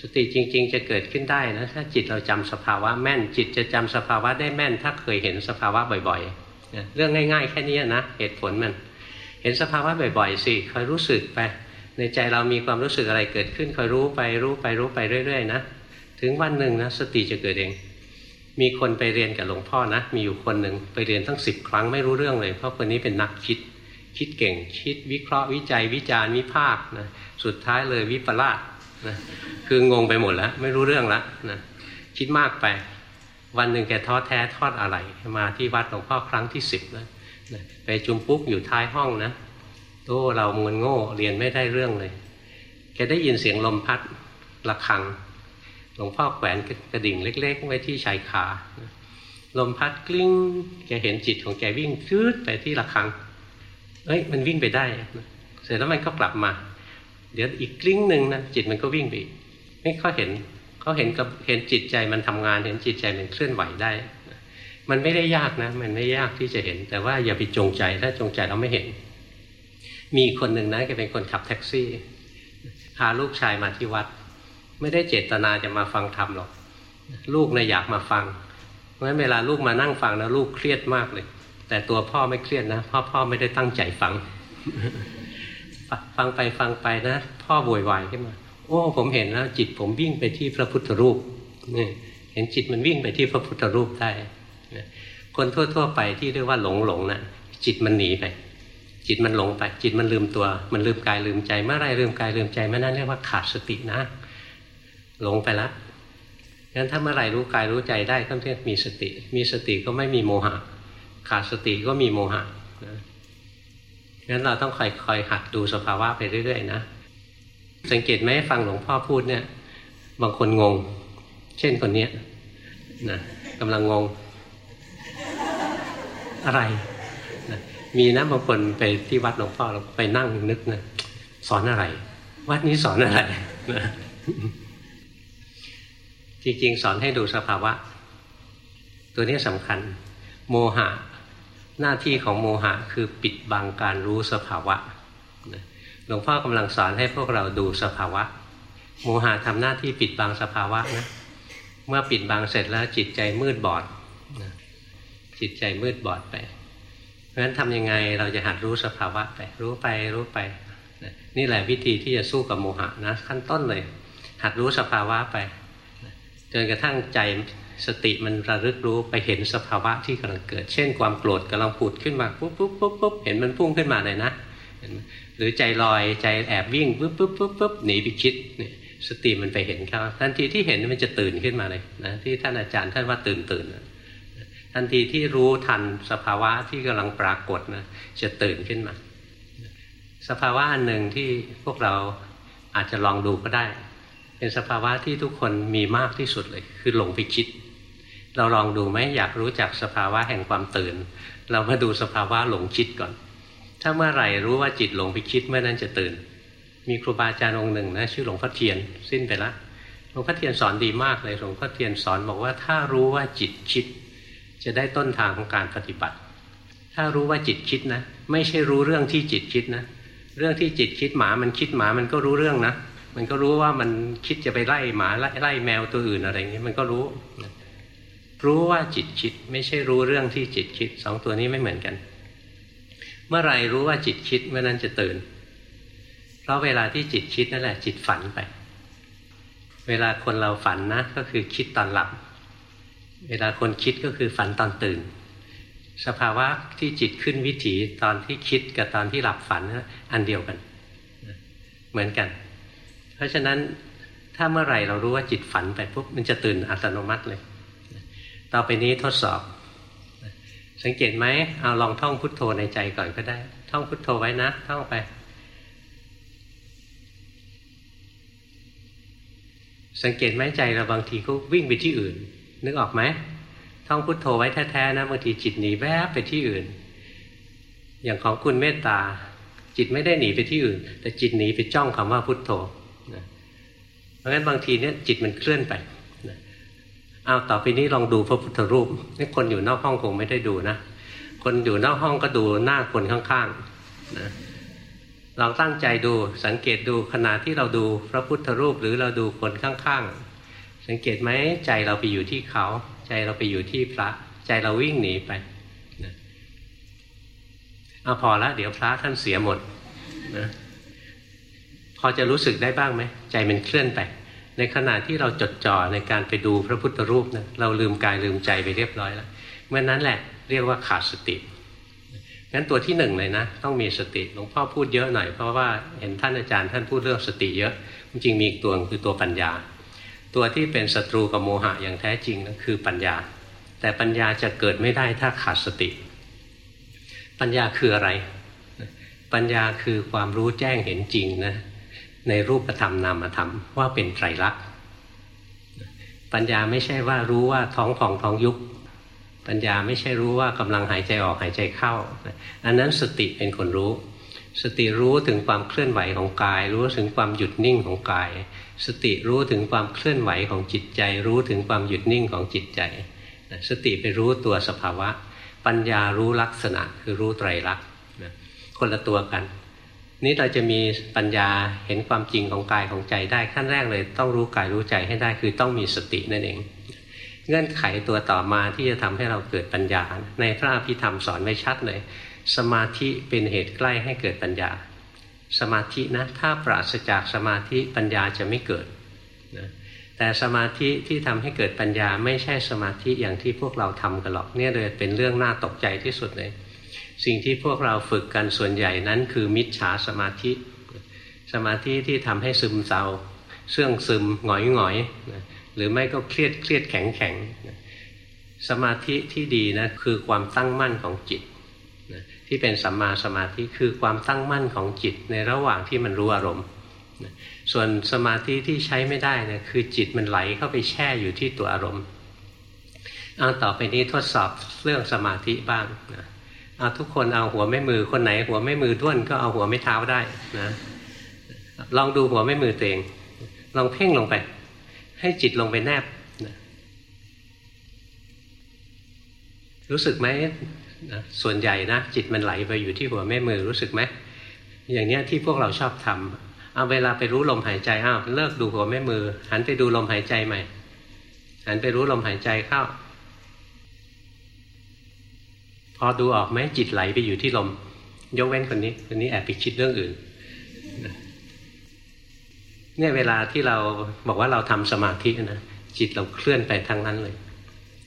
สติจริง ๆ จะเกิดขึ้นได้นะถ้าจิตเราจำสภาวะแม่น จิตจะจำสภาวะได้แม่น ถ้าเคยเห็นสภาวะบ่อยๆเรื่องง่าย ๆ แค่นี้นะเหตุผลมันเห็นสภาวะบ่อยๆสิคอยรู้สึกไป ในใจเรามีความรู้สึกอะไรเกิดขึ้นคอยรู้ไปรู้ไปรู้ไปเรื่อย ๆ นะ ถึงวันหนึ่งนะสติจะเกิดเอง มีคนไปเรียนกับหลวงพ่อนะ มีอยู่คนหนึ่งไปเรียนทั้งสิบครั้งไม่รู้เรื่องเลย เพราะคนนี้เป็นนักคิด คิดเก่ง คิดวิเคราะห์วิจัยวิจารณ์วิพากษ์นะสุดท้ายเลยวิปลาสนะคืองงไปหมดแล้ว ไม่รู้เรื่องแล้วนะคิดมากไป วันหนึ่งแกท้อแท้ทอดอะไร มาที่วัดหลวงพ่อครั้งที่สิบนะไปจุมปุ๊กอยู่ท้ายห้องนะโอ้เราเงินโง่เรียนไม่ได้เรื่องเลยแกได้ยินเสียงลมพัดระฆัง ลวงพ่อแขวนกระดิ่งเล็ก ๆ ไว้ที่ชายคาลมพัดกลิ้งแกเห็นจิตของแกวิ่งชืดไปที่ระฆังเอ้ยมันวิ่งไปได้ เสร็จแล้วมันก็กลับมา เดี๋ยวอีกกลิ้งหนึ่งนะจิตมันก็วิ่งไปไม่เขาเห็นเขาเห็นกับเห็นจิตใจมันทำงาน เห็นจิตใจมันเคลื่อนไหวได้ มันไม่ได้ยากนะ มันไม่ยากที่จะเห็น แต่ว่าอย่าไปจงใจถ้าจงใจเราไม่เห็น มีคนหนึ่งนะแกเป็นคนขับแท็กซี่พาลูกชายมาที่วัด ไม่ได้เจตนาจะมาฟังธรรมหรอก ลูกเนี่ยอยากมาฟัง เพราะฉะนั้นเวลาลูกมานั่งฟังนะลูกเครียดมากเลย แต่ตัวพ่อไม่เครียดนะพ่อพ่อไม่ได้ตั้งใจฟัง ฟังไปฟังไปนะ พ่อโวยวายขึ้นมา โอ้ ผมเห็นแล้ว จิตผมวิ่งไปที่พระพุทธรูปนี่เห็นจิตมันวิ่งไปที่พระพุทธรูปได้คนทั่ว ๆ ไปที่เรียกว่าหลงหลงนะ่ะ จิตมันหนีไป จิตมันหลงไป จิตมันลืมตัว มันลืมกายลืมใจเมื่อไรลืมกายลืมใจเมื่อนั้นเรียกว่าขาดสตินะ หลงไปแล้วงั้นถ้าเมื่อไหร่รู้กายรู้ใจได้ก็เรียกมีสติ มีสติก็ไม่มีโมหะ ขาดสติก็มีโมหะนะงั้นเราต้องคอยคอยหัดดูสภาวะไปเรื่อยๆนะสังเกตไหมฟังหลวงพ่อพูดเนี่ย บางคนงง เช่นคนเนี้ยนะกำลังงง อะไรนะมีนะบางคนไปที่วัดหลวงพ่อเราไปนั่งนึกนะสอนอะไร วัดนี้สอนอะไรนะ จริง ๆ สอนให้ดูสภาวะ ตัวนี้สำคัญ โมหะ หน้าที่ของโมหะคือปิดบังการรู้สภาวะหลวงพ่อกำลังสอนให้พวกเราดูสภาวะ โมหะทำหน้าที่ปิดบังสภาวะนะเมื่อปิดบังเสร็จแล้วจิตใจมืดบอดจิตใจมืดบอดไป เพราะฉะนั้นทำยังไงเราจะหัดรู้สภาวะไป รู้ไปรู้ไป นี่แหละวิธีที่จะสู้กับโมหะนะขั้นต้นเลย หัดรู้สภาวะไป จนกระทั่งใจสติมันระลึกรู้ไปเห็นสภาวะที่กำลังเกิด เช่น ความโกรธกำลังผุดขึ้นมาปุ๊บปุ๊บปุ๊บปุ๊บเห็นมันพุ่งขึ้นมาเลยนะ หรือใจลอยใจแอบวิ่งปุ๊บปุ๊บปุ๊บปุ๊บหนีไปคิดเนี่ยสติมันไปเห็นเขาทันทีที่เห็นมันจะตื่นขึ้นมาเลยนะที่ท่านอาจารย์ท่านว่าตื่นตื่นทันทีที่รู้ทันสภาวะที่กำลังปรากฏนะจะตื่นขึ้นมา สภาวะอันหนึ่งที่พวกเราอาจจะลองดูก็ได้ เป็นสภาวะที่ทุกคนมีมากที่สุดเลย คือหลงไปคิด เราลองดูไหมอยากรู้จักสภาวะแห่งความตื่น เรามาดูสภาวะหลงคิดก่อน ถ้าเมื่อไหร่รู้ว่าจิตหลงไปคิดเมื่อนั้นจะตื่น มีครูบาอาจารย์องค์หนึ่งนะชื่อหลวงพ่อเทียนสิ้นไปละหลวงพ่อเทียนสอนดีมากเลยหลวงพ่อเทียนสอนบอกว่าถ้ารู้ว่าจิตคิด จะได้ต้นทางของการปฏิบัติ ถ้ารู้ว่าจิตคิดนะ ไม่ใช่รู้เรื่องที่จิตคิดนะ เรื่องที่จิตคิดหมามันคิดหมามันก็รู้เรื่องนะ มันก็รู้ว่ามันคิดจะไปไล่หมาไล่ไล่แมวตัวอื่นอะไรอย่างนี้มันก็รู้ รู้ว่าจิตคิดไม่ใช่รู้เรื่องที่จิตคิดสองตัวนี้ไม่เหมือนกัน เมื่อไรรู้ว่าจิตคิดเมื่อนั้นจะตื่น เพราะเวลาที่จิตคิดนั่นแหละ จิตฝันไป เวลาคนเราฝันนะก็คือคิดตอนหลับ เวลาคนคิดก็คือฝันตอนตื่น สภาวะที่จิตขึ้นวิถีตอนที่คิดกับตอนที่หลับฝันอันเดียวกัน เหมือนกัน เพราะฉะนั้นถ้าเมื่อไหร่เรารู้ว่าจิตฝันไปปุ๊บมันจะตื่นอัตโนมัติเลย ต่อไปนี้ทดสอบ สังเกตไหมเอาลองท่องพุทโธในใจก่อนก็ได้ ท่องพุทโธไว้นะ ท่องไป สังเกตไหมใจเราบางทีก็วิ่งไปที่อื่น นึกออกไหมท่องพุทโธไว้แท้ๆนะบางทีจิตหนีแวบไปที่อื่น อย่างของคุณเมตตาจิตไม่ได้หนีไปที่อื่น แต่จิตหนีไปจ้องคำว่าพุทโธ เพราะงั้นบางทีเนี่ยจิตมันเคลื่อนไปเอาต่อไปนี้ลองดูพระพุทธรูปนี่คนอยู่นอกห้องคงไม่ได้ดูนะคนอยู่นอกห้องก็ดูหน้าคนข้างๆนะลองตั้งใจดูสังเกตดูขณะที่เราดูพระพุทธรูปหรือเราดูคนข้างๆ สังเกตไหมใจเราไปอยู่ที่เขา ใจเราไปอยู่ที่พระ ใจเราวิ่งหนีไปนะเอาพอละเดี๋ยวพระท่านเสียหมดนะ พอจะรู้สึกได้บ้างไหมใจมันเคลื่อนไป ในขณะที่เราจดจ่อในการไปดูพระพุทธรูปนะเราลืมกายลืมใจไปเรียบร้อยแล้วเมื่อนั้นแหละเรียกว่าขาดสติงั้นตัวที่หนึ่งเลยนะ ต้องมีสติหลวงพ่อพูดเยอะหน่อยเพราะว่าเห็นท่านอาจารย์ท่านพูดเรื่องสติเยอะจริงมีอีกตัวคือตัวปัญญา ตัวที่เป็นศัตรูกับโมหะอย่างแท้จริงก็คือปัญญา แต่ปัญญาจะเกิดไม่ได้ถ้าขาดสติ ปัญญาคืออะไร ปัญญาคือความรู้แจ้งเห็นจริงนะ ในรูปธรรมนามธรรมว่าเป็นไตรลักษณ์ปัญญาไม่ใช่ว่ารู้ว่าท้องผ่องท้องยุบปัญญาไม่ใช่รู้ว่ากำลังหายใจออกหายใจเข้า อันนั้นสติเป็นคนรู้ สติรู้ถึงความเคลื่อนไหวของกาย รู้ถึงความหยุดนิ่งของกาย สติรู้ถึงความเคลื่อนไหวของจิตใจ รู้ถึงความหยุดนิ่งของจิตใจ สติไปรู้ตัวสภาวะ ปัญญารู้ลักษณะคือรู้ไตรลักษณ์คนละตัวกัน นี้เราจะมีปัญญาเห็นความจริงของกายของใจได้ขั้นแรกเลย ต้องรู้กายรู้ใจให้ได้คือต้องมีสตินั่นเอง เงื่อนไขตัวต่อมาที่จะทำให้เราเกิดปัญญา ในพระอภิธรรมสอนไว้ชัดเลย สมาธิเป็นเหตุใกล้ให้เกิดปัญญา สมาธินะถ้าปราศจากสมาธิปัญญาจะไม่เกิดนะแต่สมาธิที่ทำให้เกิดปัญญาไม่ใช่สมาธิอย่างที่พวกเราทำกันหรอกเนี่ยเลยเป็นเรื่องน่าตกใจที่สุดเลย สิ่งที่พวกเราฝึกกันส่วนใหญ่นั้นคือมิจฉาสมาธิ สมาธิที่ทำให้ซึมเศร้าเสื่องซึมหงอยหงอยหรือไม่ก็เครียดเครียดแข็งแข็งสมาธิที่ดีนะคือความตั้งมั่นของจิตที่เป็นสัมมาสมาธิคือความตั้งมั่นของจิตในระหว่างที่มันรู้อารมณ์ส่วนสมาธิที่ใช้ไม่ได้นะคือจิตมันไหลเข้าไปแช่อยู่ที่ตัวอารมณ์เอาต่อไปนี้ทดสอบเรื่องสมาธิบ้างนะ เอาทุกคนเอาหัวแม่มือคนไหน หัวแม่มือด้วนก็เอาหัวไม่เท้าได้นะ ลองดูหัวแม่มือตัวเอง ลองเพ่งลงไป ให้จิตลงไปแนบนะรู้สึกไหมนะส่วนใหญ่นะจิตมันไหลไปอยู่ที่หัวแม่มือรู้สึกไหมอย่างเนี้ยที่พวกเราชอบทำเอาเวลาไปรู้ลมหายใจอ้าวเลิกดูหัวแม่มือ หันไปดูลมหายใจใหม่ หันไปรู้ลมหายใจเข้า พอดูออกไหมจิตไหลไปอยู่ที่ลม ยกเว้นคนนี้คนนี้แอบไปคิดเรื่องอื่นเนี่ยเวลาที่เราบอกว่าเราทำสมาธินะจิตเราเคลื่อนไปทั้งนั้นเลย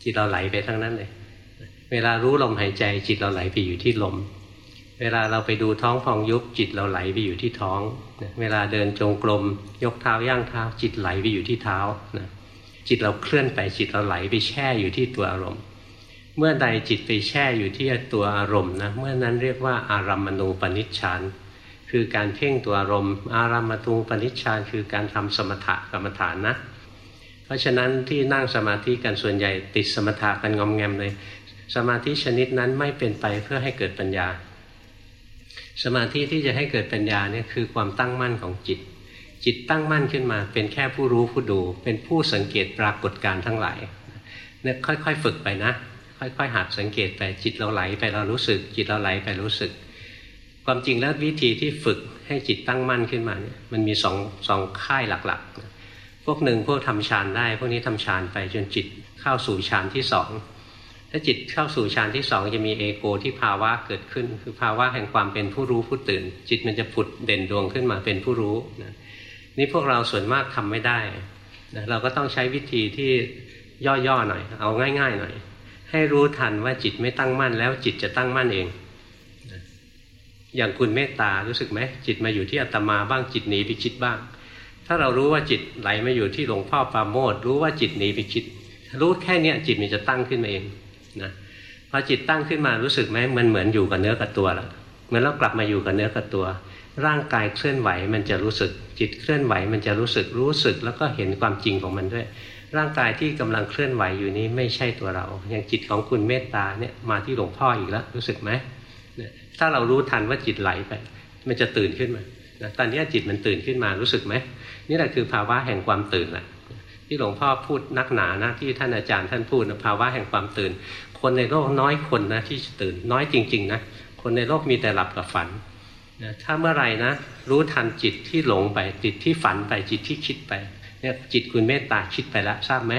จิตเราไหลไปทั้งนั้นเลย เวลารู้ลมหายใจ จิตเราไหลไปอยู่ที่ลม เวลาเราไปดูท้องพองยุบจิตเราไหลไปอยู่ที่ท้อง เวลาเดินจงกรมยกเท้าย่างเท้า จิตไหลไปอยู่ที่เท้านะจิตเราเคลื่อนไปจิตเราไหลไปแช่อยู่ที่ตัวอารมณ์ เมื่อใดจิตไปแช่อยู่ที่ตัวอารมณ์นะเมื่อนั้นเรียกว่าอารัมมณูปนิชฌานคือการเพ่งตัวอารมณ์ อารามตุงปณิชฌานคือการทำสมถะกรรมฐานนะเพราะฉะนั้นที่นั่งสมาธิกันส่วนใหญ่ติดสมถะกันงอมแงมเลย สมาธิชนิดนั้นไม่เป็นไปเพื่อให้เกิดปัญญา สมาธิที่จะให้เกิดปัญญาเนี่ยคือความตั้งมั่นของจิต จิตตั้งมั่นขึ้นมา เป็นแค่ผู้รู้ผู้ดู เป็นผู้สังเกตปรากฏการทั้งหลายเนี่ยค่อยๆ ฝึกไปนะ ค่อยๆหัดสังเกตไปจิตเราไหลไปเรารู้สึก จิตเราไหลไปรู้สึก ความจริงแล้ววิธีที่ฝึกให้จิตตั้งมั่นขึ้นมาเนี่ยมันมีสองสองค่ายหลักๆ พวกหนึ่งพวกทำฌานได้ พวกนี้ทำฌานไปจนจิตเข้าสู่ฌานที่สองถ้าจิตเข้าสู่ฌานที่สองจะมีเอโกที่ภาวะเกิดขึ้น คือภาวะแห่งความเป็นผู้รู้ผู้ตื่น จิตมันจะผุดเด่นดวงขึ้นมาเป็นผู้รู้นะนี่พวกเราส่วนมากทำไม่ได้นะเราก็ต้องใช้วิธีที่ย่อๆหน่อย เอาง่าย ๆ หน่อย ให้รู้ทันว่าจิตไม่ตั้งมั่นแล้วจิตจะตั้งมั่นเอง อย่างคุณเมตตารู้สึกไหมจิตมาอยู่ที่อาตมาบ้างจิตหนีไปคิดบ้าง ถ้าเรารู้ว่าจิตไหลมาอยู่ที่หลวงพ่อปาโมดรู้ว่าจิตหนีไปคิด รู้แค่เนี้ยจิตมันจะตั้งขึ้นมาเองนะพอจิตตั้งขึ้นมารู้สึกไหมมันเหมือนอยู่กับเนื้อกับตัวแล้วเหมือนเรากลับมาอยู่กับเนื้อกับตัว ร่างกายเคลื่อนไหวมันจะรู้สึก จิตเคลื่อนไหวมันจะรู้สึกรู้สึกแล้วก็เห็นความจริงของมันด้วย ร่างกายที่กำลังเคลื่อนไหวอยู่นี้ไม่ใช่ตัวเรา อย่างจิตของคุณเมตตาเนี่ยมาที่หลวงพ่ออีกแล้วรู้สึกไหมถ้าเรารู้ทันว่าจิตไหลไป มันจะตื่นขึ้นมาตอนนี้จิตมันตื่นขึ้นมารู้สึกไหมนี่แหละคือภาวะแห่งความตื่นแหละที่หลวงพ่อพูดนักหนานะที่ท่านอาจารย์ท่านพูดนะภาวะแห่งความตื่น คนในโลกน้อยคนนะที่ตื่นน้อยจริง ๆนะคนในโลกมีแต่หลับกับฝันถ้าเมื่อไหร่นะรู้ทันจิตที่หลงไปจิตที่ฝันไปจิตที่คิดไป เนี่ยจิตคุณเมตตาคิดไปแล้วทราบไหม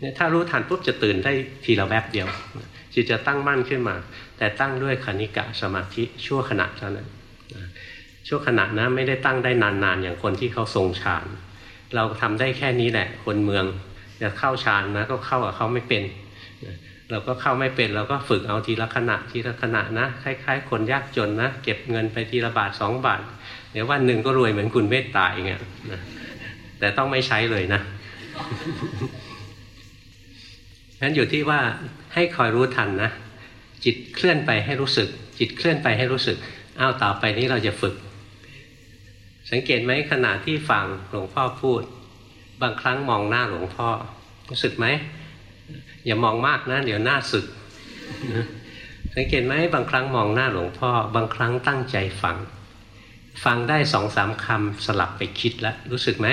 เนี่ยถ้ารู้ทันปุ๊บจะตื่นได้ทีละแวบเดียว จิตจะตั้งมั่นขึ้นมา แต่ตั้งด้วยคณิกะสมาธิชั่วขณะเท่านั้นชั่วขณะนะไม่ได้ตั้งได้นานๆ อย่างคนที่เขาทรงฌานเราทำได้แค่นี้แหละ คนเมืองจะเข้าฌานนะก็เข้ากับเขาไม่เป็น เราก็เข้าไม่เป็นเราก็ฝึกเอาทีละขณะทีละขณะนะคล้ายๆ คนยากจนนะ เก็บเงินไปทีละบาทสองบาทเดี๋ยววันหนึ่งก็รวยเหมือนคุณเมตตาอย่างเงี้ย แต่ต้องไม่ใช้เลยนะนั้นอยู่ที่ว่าให้คอยรู้ทันนะจิตเคลื่อนไปให้รู้สึก จิตเคลื่อนไปให้รู้สึกอ้าวต่อไปนี้เราจะฝึก สังเกตไหมขณะที่ฟังหลวงพ่อพูด บางครั้งมองหน้าหลวงพ่อ รู้สึกไหมอย่ามองมากนะเดี๋ยวหน้าสึก สังเกตไหมบางครั้งมองหน้าหลวงพ่อ บางครั้งตั้งใจฟัง ฟังได้สองสามคำสลับไปคิดแล้วรู้สึกไหม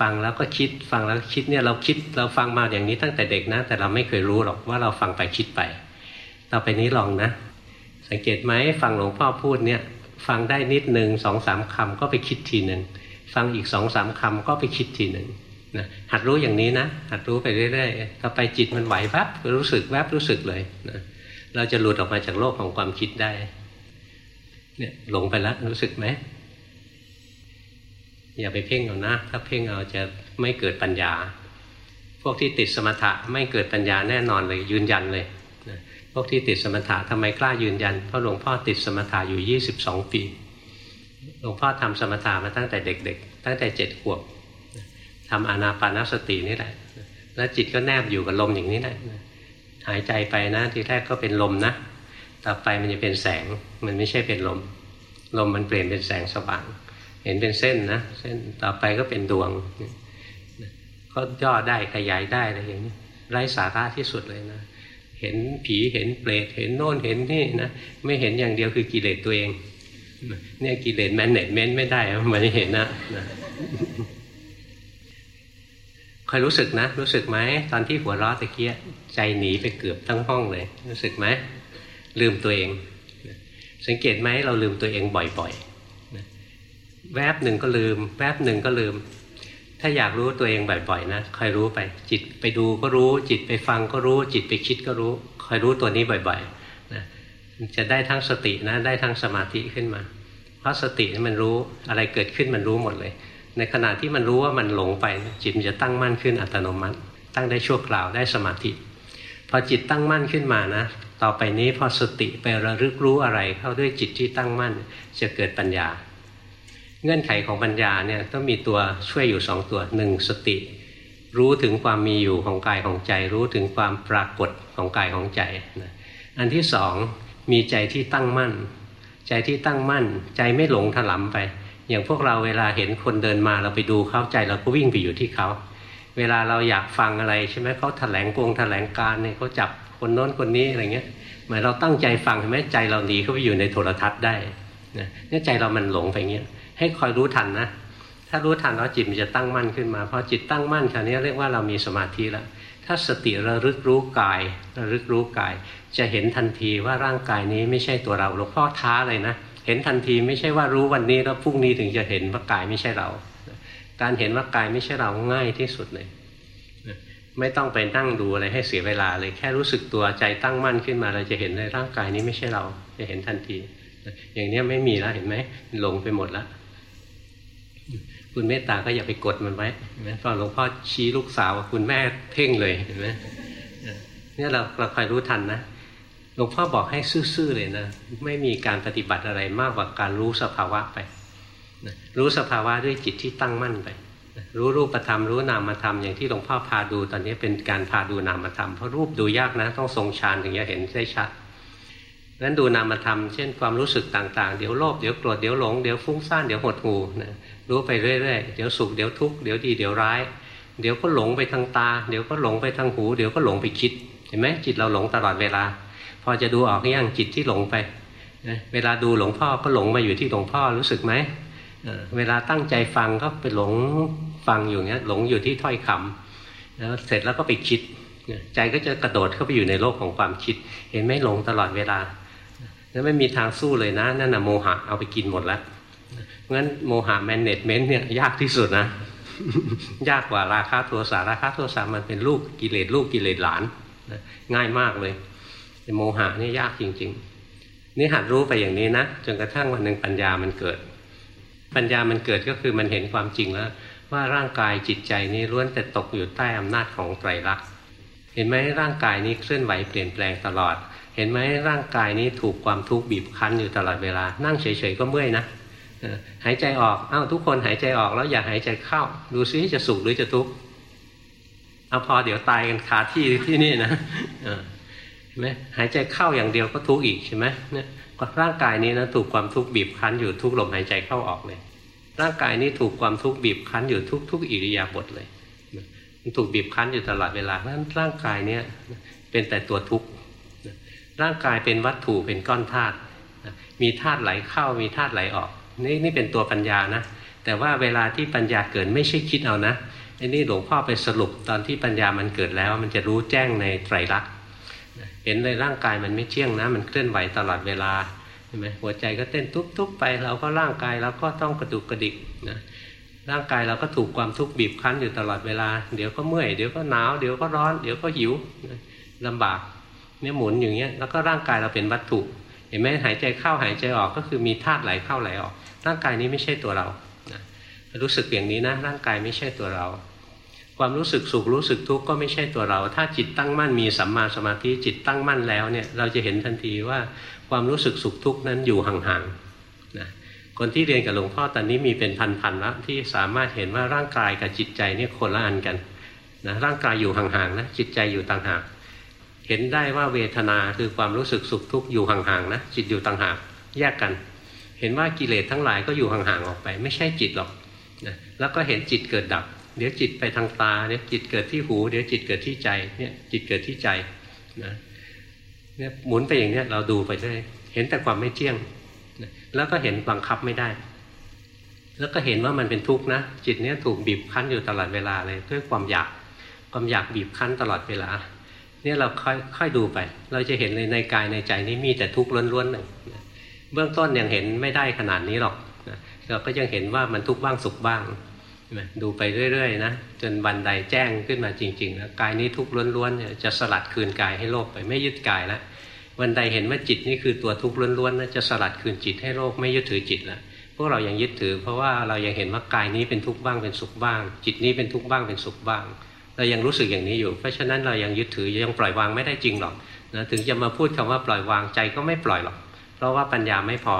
ฟังแล้วก็คิดฟังแล้วคิดเนี่ยเราคิดเราฟังมาอย่างนี้ตั้งแต่เด็กนะ แต่เราไม่เคยรู้หรอกว่าเราฟังไปคิดไป ต่อไปนี้ลองนะ สังเกตไหมฟังหลวงพ่อพูดเนี่ยฟังได้นิดหนึ่งสองสามคำก็ไปคิดทีหนึ่งฟังอีกสองสามคำก็ไปคิดทีหนึ่งนะหัดรู้อย่างนี้นะหัดรู้ไปเรื่อยๆต่อไปจิตมันไหวแวบรู้สึกแวบรู้สึกเลยนะเราจะหลุดออกมาจากโลกของความคิดได้เนี่ยหลงไปแล้วรู้สึกไหม อย่าไปเพ่งเอานะ ถ้าเพ่งเอาจะไม่เกิดปัญญา พวกที่ติดสมถะไม่เกิดปัญญาแน่นอนเลยยืนยันเลยพวกที่ติดสมถะทำไมกล้ายืนยันเพราะหลวงพ่อติดสมถะอยู่ยี่สิบสองปีหลวงพ่อทำสมถะมาตั้งแต่เด็ก ๆ ตั้งแต่เจ็ดขวบทำอนาปานสตินี่แหละ แล้วจิตก็แนบอยู่กับลมอย่างนี้แหละหายใจไปนะทีแรกก็เป็นลมนะ ต่อไปมันจะเป็นแสงมันไม่ใช่เป็นลม ลมมันเปลี่ยนเป็นแสงสว่าง เห็นเป็นเส้นนะเส้นต่อไปก็เป็นดวงก็ย่อได้ขยายได้อะไรอย่างนี้ไร้สาระที่สุดเลยนะเห็นผีเห็นเปรตเห็นโน่นเห็นนี่นะไม่เห็นอย่างเดียวคือกิเลสตัวเองเนี่ยกิเลสแมนเนจเมนต์ไม่ได้มันไม่เห็นนะคอยรู้สึกนะ รู้สึกไหมตอนที่หัวเราะตะเกียใจหนีไปเกือบทั้งห้องเลย รู้สึกไหมลืมตัวเอง สังเกตไหมเราลืมตัวเองบ่อย ๆ แวบหนึ่งก็ลืม แวบหนึ่งก็ลืม ถ้าอยากรู้ตัวเองบ่อยๆนะคอยรู้ไป จิตไปดูก็รู้ จิตไปฟังก็รู้ จิตไปคิดก็รู้คอยรู้ตัวนี้บ่อยๆนะจะได้ทั้งสตินะได้ทั้งสมาธิขึ้นมา เพราะสติมันรู้อะไรเกิดขึ้นมันรู้หมดเลย ในขณะที่มันรู้ว่ามันหลงไปจิตมันจะตั้งมั่นขึ้นอัตโนมัติ ตั้งได้ชั่วคราวได้สมาธิพอจิตตั้งมั่นขึ้นมานะ ต่อไปนี้พอสติไประลึกรู้อะไรเข้าด้วยจิตที่ตั้งมั่นจะเกิดปัญญา เงื่อนไขของปัญญาเนี่ยต้องมีตัวช่วยอยู่สองตัวหนึ่งสติ รู้ถึงความมีอยู่ของกายของใจ รู้ถึงความปรากฏของกายของใจนะอันที่สองมีใจที่ตั้งมั่น ใจที่ตั้งมั่น ใจไม่หลงถลำไป อย่างพวกเราเวลาเห็นคนเดินมาเราไปดูเขาใจเราก็วิ่งไปอยู่ที่เขาเวลาเราอยากฟังอะไรใช่ไหมเขาแถลงกงแถลงการเนี่ยเขาจับคนโน้นคนนี้อะไรเงี้ยหมายเราตั้งใจฟังใช่ไหมใจเราหนีเข้าไปอยู่ในโทรทัศน์ได้นี่ใจเรามันหลงไปเงี้ย ให้คอยรู้ทันนะ ถ้ารู้ทันแล้วจิตมันจะตั้งมั่นขึ้นมาพอจิตตั้งมั่นคราวนี้เรียกว่าเรามีสมาธิแล้วถ้าสติระลึกรู้กายระลึกรู้กาย จะเห็นทันทีว่าร่างกายนี้ไม่ใช่ตัวเราหลวงพ่อท้าเลยนะ เห็นทันทีไม่ใช่ว่ารู้วันนี้แล้วพรุ่งนี้ถึงจะเห็นว่ากายไม่ใช่เรา การเห็นว่ากายไม่ใช่เราง่ายที่สุดเลยไม่ต้องไปนั่งดูอะไรให้เสียเวลาเลยแค่รู้สึกตัวใจตั้งมั่นขึ้นมา เราจะเห็นในร่างกายนี้ไม่ใช่เรา จะเห็นทันที อย่างนี้ไม่มีแล้วเห็นไหมหลงไปหมดแล้ว คุณเมตตาก็อย่าไปกดมันไว้เห็นไหมตอนหลวงพ่อชี้ลูกสาวคุณแม่เพ่งเลยเห็นไหมเนี่ยเราเราคอยรู้ทันนะหลวงพ่อบอกให้ซื่อๆเลยนะ ไม่มีการปฏิบัติอะไรมากกว่าการรู้สภาวะไปรู้สภาวะด้วยจิตที่ตั้งมั่นไป รู้รูปธรรมรู้นามธรรมอย่างที่หลวงพ่อพาดูตอนนี้เป็นการพาดูนามธรรมเพราะรูปดูยากนะต้องทรงฌานถึงจะเห็นได้ชัดนั้นดูนามธรรมเช่นความรู้สึกต่างๆ เดี๋ยวโลภเดี๋ยวโกรธเดี๋ยวหลงเดี๋ยวฟุ้งซ่านเดี๋ยวหดหูนะ รู้ไปเรื่อยๆ เดี๋ยวสุขเดี๋ยวทุกข์เดี๋ยวดีเดี๋ยวร้าย เดี๋ยวก็หลงไปทางตา เดี๋ยวก็หลงไปทางหู เดี๋ยวก็หลงไปคิด เห็นไหมจิตเราหลงตลอดเวลา พอจะดูออกยังจิตที่หลงไป เวลาดูหลวงพ่อก็หลงมาอยู่ที่หลวงพ่อรู้สึกไหม เวลาตั้งใจฟังก็ไปหลงฟังอยู่เงี้ยหลงอยู่ที่ถ้อยคำแล้วเสร็จแล้วก็ไปคิด ใจก็จะกระโดดเข้าไปอยู่ในโลกของความคิด เห็นไหมหลงตลอดเวลา แล้วไม่มีทางสู้เลยนะนั่นน่ะโมหะเอาไปกินหมดแล้ว งั้นโมหะแมนเนจเมนต์เนี่ยยากที่สุดนะ ยากกว่าราคาโทสะราคาโทสะมันเป็นลูกกิเลสลูกกิเลสหลานง่ายมากเลยแต่โมหะนี่ยากจริง ๆ นี่หัดรู้ไปอย่างนี้นะจนกระทั่งวันหนึ่งปัญญามันเกิด ปัญญามันเกิดก็คือมันเห็นความจริงแล้ว ว่าร่างกายจิตใจนี้ล้วนแต่ตกอยู่ใต้อำนาจของไตรลักษณ์เห็นไหมร่างกายนี้เคลื่อนไหวเปลี่ยนแปลงตลอด เห็นไหมร่างกายนี้ถูกความทุกข์บีบคั้นอยู่ตลอดเวลา นั่งเฉยๆก็เมื่อยนะ หายใจออกอ้าวทุกคนหายใจออกแล้วอย่าหายใจเข้า ดูซิจะสุขหรือจะทุกข์เอาพอเดี๋ยวตายกันคาที่ที่นี่นะเห็นไหมหายใจเข้าอย่างเดียวก็ทุกข์อีกใช่ไหมเนี่ยร่างกายนี้นะถูกความทุกข์บีบคั้นอยู่ทุกลมหายใจเข้าออกเลยร่างกายนี้ถูกความทุกข์บีบคั้นอยู่ทุกทุกอิริยาบถเลยมันถูกบีบคั้นอยู่ตลอดเวลาเพราะฉะนั้นร่างกายเนี่ยเป็นแต่ตัวทุกข์ร่างกายเป็นวัตถุเป็นก้อนธาตุมีธาตุไหลเข้ามีธาตุไหลออก นี่นี่เป็นตัวปัญญานะ แต่ว่าเวลาที่ปัญญาเกิดไม่ใช่คิดเอานะไอ้นี่หลวงพ่อไปสรุปตอนที่ปัญญามันเกิดแล้ว มันจะรู้แจ้งในไตรลักษณ์เห็นเลยร่างกายมันไม่เที่ยงนะ มันเคลื่อนไหวตลอดเวลาเห็นไหมหัวใจก็เต้นทุบๆไป เราก็ร่างกายเราก็ต้องกระดุกกระดิกนะร่างกายเราก็ถูกความทุกข์บีบคั้นอยู่ตลอดเวลา เดี๋ยวก็เมื่อย เดี๋ยวก็หนาว เดี๋ยวก็ร้อน เดี๋ยวก็หิวลำบากเนี่ยหมุนอย่างเงี้ย แล้วก็ร่างกายเราเป็นวัตถุ เห็นไหมหายใจเข้าหายใจออกก็คือมีธาตุไหลเข้าไหลออก ร่างกายนี้ไม่ใช่ตัวเรานะรู้สึกอย่างนี้นะ ร่างกายไม่ใช่ตัวเรา ความรู้สึกสุขรู้สึกทุกข์ก็ไม่ใช่ตัวเรา ถ้าจิตตั้งมั่นมีสัมมาสมาธิจิตตั้งมั่นแล้วเนี่ยเราจะเห็นทันทีว่าความรู้สึกสุขทุกข์นั้นอยู่ห่างๆนะคนที่เรียนกับหลวงพ่อตอนนี้มีเป็นพันๆแล้วที่สามารถเห็นว่าร่างกายกับจิตใจเนี่ยคนละอันกันนะร่างกายอยู่ห่างๆนะจิตใจอยู่ต่างหากเห็นได้ว่าเวทนาคือความรู้สึกสุขทุกข์อยู่ห่างๆนะจิตอยู่ต่างหากแยกกัน เห็นว่ากิเลสทั้งหลายก็อยู่ห่างๆออกไป ไม่ใช่จิตหรอกนะแล้วก็เห็นจิตเกิดดับ เดี๋ยวจิตไปทางตาเดี๋ยวจิตเกิดที่หู เดี๋ยวจิตเกิดที่ใจเนี่ยจิตเกิดที่ใจนะเนี่ยหมุนไปอย่างเนี้ยเราดูไปเรื่อยเห็นแต่ความไม่เที่ยงนะแล้วก็เห็นบังคับไม่ได้ แล้วก็เห็นว่ามันเป็นทุกข์นะจิตเนี้ยถูกบีบคั้นอยู่ตลอดเวลาเลยด้วยความอยากความอยากบีบคั้นตลอดเวลาเนี่ยเราค่อยค่อยดูไป เราจะเห็นเลยในกายในใจนี้มีแต่ทุกข์ล้วนๆหนึ่ง เบื้องต้นยังเห็นไม่ได้ขนาดนี้หรอกเราก็ยังเห็นว่ามันทุกข์บ้างสุขบ้างดูไปเรื่อยๆนะจนวันใดแจ้งขึ้นมาจริงๆนะกายนี้ทุกข์ล้วนๆจะสลัดคืนกายให้โลกไปไม่ยึดกายแล้ววันใดเห็นว่าจิตนี่คือตัวทุกข์ล้วนๆนะจะสลัดคืนจิตให้โลกไม่ยึดถือจิตแล้วพวกเรายังยึดถือ เพราะว่าเรายังเห็นว่ากายนี้เป็นทุกข์บ้างเป็นสุขบ้าง จิตนี้เป็นทุกข์บ้างเป็นสุขบ้าง เรายังรู้สึกอย่างนี้อยู่ เพราะฉะนั้นเรายังยึดถือยังปล่อยวางไม่ได้จริงหรอกนะถึงจะมาพูดคำว่าปล่อยวางใจก็ไม่ปล่อยหรอก เพราะว่าปัญญาไม่พอ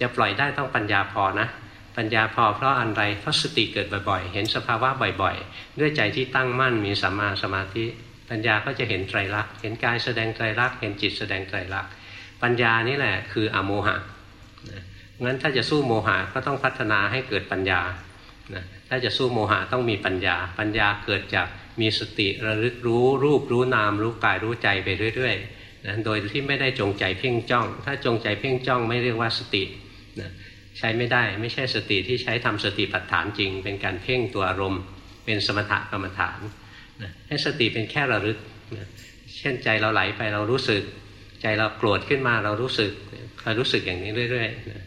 จะปล่อยได้ต้องปัญญาพอนะ ปัญญาพอเพราะอะไรเพราะสติเกิดบ่อยๆ เห็นสภาวะบ่อยๆ ด้วยใจที่ตั้งมั่นมีสัมมาสมาธิ ปัญญาก็จะเห็นไตรลักษณ์เห็นกายแสดงไตรลักษณ์เห็นจิตแสดงไตรลักษณ์ปัญญานี่แหละคืออโมหะงั้นถ้าจะสู้โมหะก็ต้องพัฒนาให้เกิดปัญญาถ้าจะสู้โมหะต้องมีปัญญา ปัญญาเกิดจากมีสติระลึกรู้รูปรู้นามรู้กายรู้ใจไปเรื่อย ๆ นะโดยที่ไม่ได้จงใจเพ่งจ้อง ถ้าจงใจเพ่งจ้องไม่เรียกว่าสตินะใช้ไม่ได้ไม่ใช่สติที่ใช้ทำสติปัฏฐานจริง เป็นการเพ่งตัวอารมณ์ เป็นสมถกรรมฐานนะให้สติเป็นแค่ระลึกนะเช่นใจเราไหลไปเรารู้สึก ใจเราโกรธขึ้นมาเรารู้สึกคอยรู้สึกอย่างนี้เรื่อยๆนะ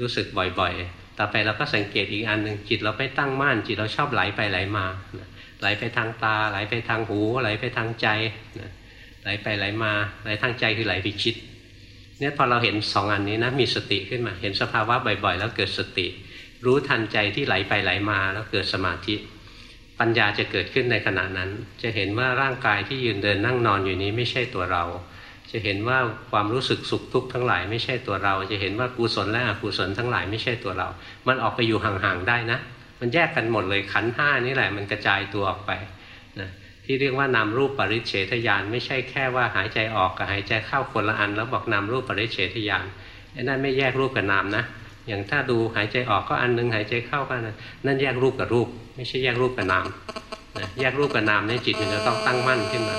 รู้สึกบ่อยๆ ต่อไปเราก็สังเกตอีกอันหนึ่งจิตเราไม่ตั้งมั่นจิตเราชอบไหลไปไหลมานะไหลไปทางตาไหลไปทางหูไหลไปทางใจ ไหลไปไหลมาไหลทางใจคือไหลไปคิดเนี่ยพอเราเห็นสองอันนี้นะมีสติขึ้นมา เห็นสภาวะบ่อย ๆ แล้วเกิดสติ รู้ทันใจที่ไหลไปไหลมาแล้วเกิดสมาธิ ปัญญาจะเกิดขึ้นในขณะนั้น จะเห็นว่าร่างกายที่ยืนเดินนั่งนอนอยู่นี้ไม่ใช่ตัวเรา จะเห็นว่าความรู้สึกสุขทุกข์ทั้งหลายไม่ใช่ตัวเรา จะเห็นว่ากุศลและอกุศลทั้งหลายไม่ใช่ตัวเรา มันออกไปอยู่ห่างๆได้นะ มันแยกกันหมดเลยขันห้านี่แหละมันกระจายตัวออกไปนะ ที่เรียกว่านามรูปปริเฉทญาณไม่ใช่แค่ว่าหายใจออกกับหายใจเข้าคนละอัน แล้วบอกนามรูปปริเฉทญาณไอ้นั่นไม่แยกรูปกับนามนะ อย่างถ้าดูหายใจออกก็อันนึงหายใจเข้าก็นั่นนั่นแยกรูปกับรูป ไม่ใช่แยกรูปกับนามนะแยกรูปกับนามในจิตมันจะต้องตั้งมั่นขึ้นมา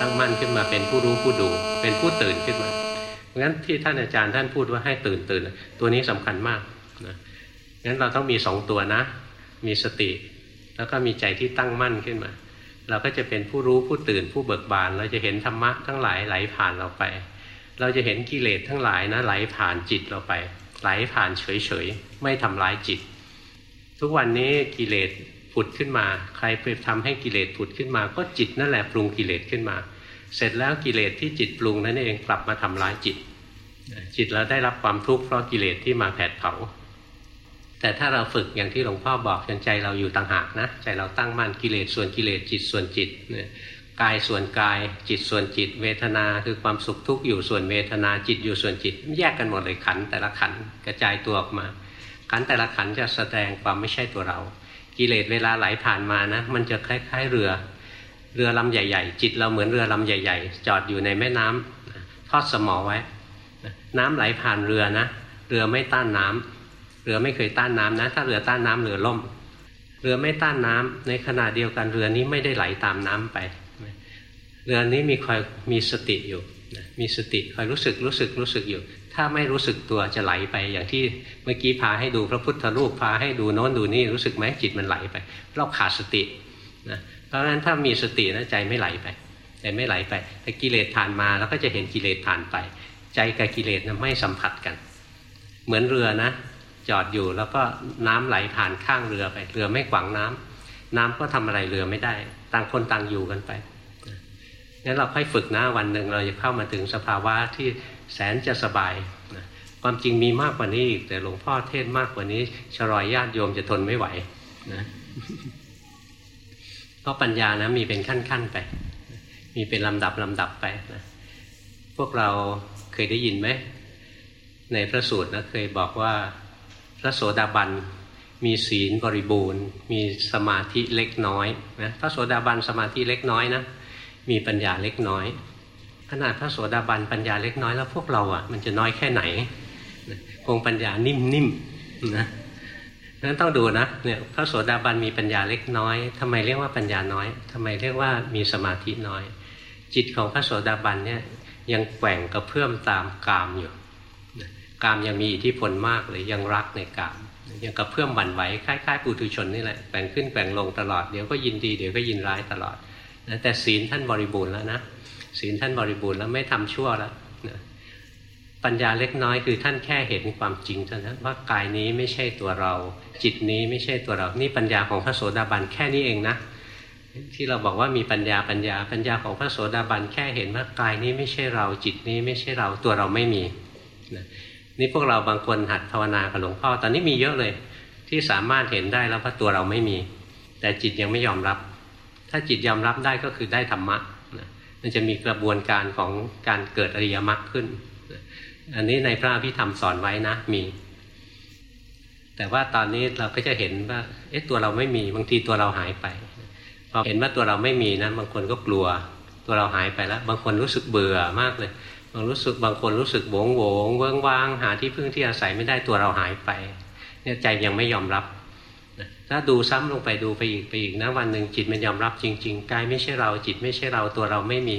ตั้งมั่นขึ้นมาเป็นผู้รู้ผู้ดู เป็นผู้ตื่นขึ้นมาเพราะฉะนั้นที่ท่านอาจารย์ท่านพูดว่าให้ตื่นตื่นตัวนี้สำคัญมากนะงั้นเราต้องมีสองตัวนะ มีสติ แล้วก็มีใจที่ตั้งมั่นขึ้นมา เราก็จะเป็นผู้รู้ผู้ตื่นผู้เบิกบาน เราจะเห็นธรรมะทั้งหลายไหลผ่านเราไป เราจะเห็นกิเลสทั้งหลายนะไหลผ่านจิตเราไป ไหลผ่านเฉยๆไม่ทำร้ายจิต ทุกวันนี้กิเลสผุดขึ้นมา ใครไปทำให้กิเลสผุดขึ้นมา ก็จิตนั่นแหละปรุงกิเลสขึ้นมา เสร็จแล้วกิเลสที่จิตปรุงนั่นเองกลับมาทำร้ายจิต จิตเราได้รับความทุกข์เพราะกิเลสที่มาแผดเผา แต่ถ้าเราฝึกอย่างที่หลวงพ่อบอกจนใจเราอยู่ต่างหากนะ ใจเราตั้งมั่นกิเลสส่วนกิเลสจิตส่วนจิตเนี่ยกายส่วนกาย จิตส่วนจิต เวทนาคือความสุขทุกข์อยู่ส่วนเวทนาจิตอยู่ส่วนจิต แยกกันหมดเลยขันแต่ละขันกระจายตัวออกมา ขันแต่ละขันจะแสดงความไม่ใช่ตัวเรา กิเลสเวลาไหลผ่านมานะ มันจะคล้ายๆเรือ เรือลำใหญ่ ๆ จิตเราเหมือนเรือลำใหญ่ ๆ จอดอยู่ในแม่น้ำทอดสมอไว้ น้ำไหลผ่านเรือนะ เรือไม่ต้านน้ำ เรือไม่เคยต้านน้ำนะ ถ้าเรือต้านน้ำเรือล่ม เรือไม่ต้านน้ำในขณะเดียวกันเรือนี้ไม่ได้ไหลตามน้ำไป เรือนี้มีคอยมีสติอยู่มีสติคอยรู้สึกรู้สึกรู้สึกอยู่ ถ้าไม่รู้สึกตัวจะไหลไปอย่างที่เมื่อกี้พาให้ดูพระพุทธรูปพาให้ดูโน้นดูนี่รู้สึกไหมจิตมันไหลไป เราขาดสตินะเพราะฉะนั้นถ้ามีสตินะใจไม่ไหลไปใจไม่ไหลไปแต่กิเลสผ่านมาเราก็จะเห็นกิเลสผ่านไป ใจกับกิเลสนะไม่สัมผัสกัน เหมือนเรือนะ จอดอยู่แล้วก็น้ำไหลผ่านข้างเรือไปเรือไม่ขวางน้ำน้ำก็ทำอะไรเรือไม่ได้ ต่างคนต่างอยู่กันไปงั้นเราค่อยฝึกนะวันหนึ่งเราจะเข้ามาถึงสภาวะที่แสนจะสบายนะความจริงมีมากกว่านี้อีกแต่หลวงพ่อเทศมากกว่านี้ชรอยญาติโยมจะทนไม่ไหวนะเพราะปัญญานะมีเป็นขั้นๆไป มีเป็นลำดับลำดับไปนะพวกเราเคยได้ยินไหมในพระสูตรนะเคยบอกว่า พระโสดาบันมีศีลบริบูรณ์ มีสมาธิเล็กน้อยนะพระโสดาบันสมาธิเล็กน้อยนะมีปัญญาเล็กน้อย ขนาดพระโสดาบันปัญญาเล็กน้อยแล้วพวกเราอะ่ะมันจะน้อยแค่ไหนคงปัญญานิ่มๆนะนั้นต้องดูนะเนี่ยพระโสดาบันมีปัญญาเล็กน้อยทำไมเรียกว่าปัญญาน้อยทำไมเรียกว่ามีสมาธิน้อย จิตของพระโสดาบันเนี่ยยังแกว่งกระเพื่อมตามกามอยู่ กามยังมีอิทธิพลมากเลยยังรักในกามยังกระเพื่อมบั่นไหวคล้ายๆปุถุชนนี่แหละแบ่งขึ้นแบ่งลงตลอดเดี๋ยวก็ยินดีเดี๋ยวก็ยินร้ายตลอดนะแต่ศีลท่านบริบูรณ์แล้วนะศีลท่านบริบูรณ์แล้วไม่ทำชั่วแล้วนะปัญญาเล็กน้อยคือท่านแค่เห็นความจริงเท่านั้นว่ากายนี้ไม่ใช่ตัวเรา จิตนี้ไม่ใช่ตัวเรา นี่ปัญญาของพระโสดาบันแค่นี้เองนะที่เราบอกว่ามีปัญญาปัญญาปัญญาของพระโสดาบันแค่เห็นว่ากายนี้ไม่ใช่เรา จิตนี้ไม่ใช่เราตัวเราไม่มีนะ นี่พวกเราบางคนหัดภาวนากับหลวงพ่อตอนนี้มีเยอะเลย ที่สามารถเห็นได้แล้วว่าตัวเราไม่มี แต่จิตยังไม่ยอมรับ ถ้าจิตยอมรับได้ก็คือได้ธรรมะมันจะมีกระบวนการของการเกิดอริยมรรคขึ้น อันนี้ในพระพิธรรมสอนไว้นะมี แต่ว่าตอนนี้เราก็จะเห็นว่า เอ๊ะตัวเราไม่มีบางทีตัวเราหายไปพอเห็นว่าตัวเราไม่มีนะบางคนก็กลัว ตัวเราหายไปแล้ว บางคนรู้สึกเบื่อมากเลย บางรู้สึกบางคนรู้สึกโวงโวงเวิ้งว้างหาที่พึ่งที่อาศัยไม่ได้ตัวเราหายไป เนี่ยใจยังไม่ยอมรับถ้าดูซ้ำลงไปดูไปอีกไปอีกนะวันหนึ่งจิตมันยอมรับจริงๆกายไม่ใช่เราจิตไม่ใช่เราตัวเราไม่มี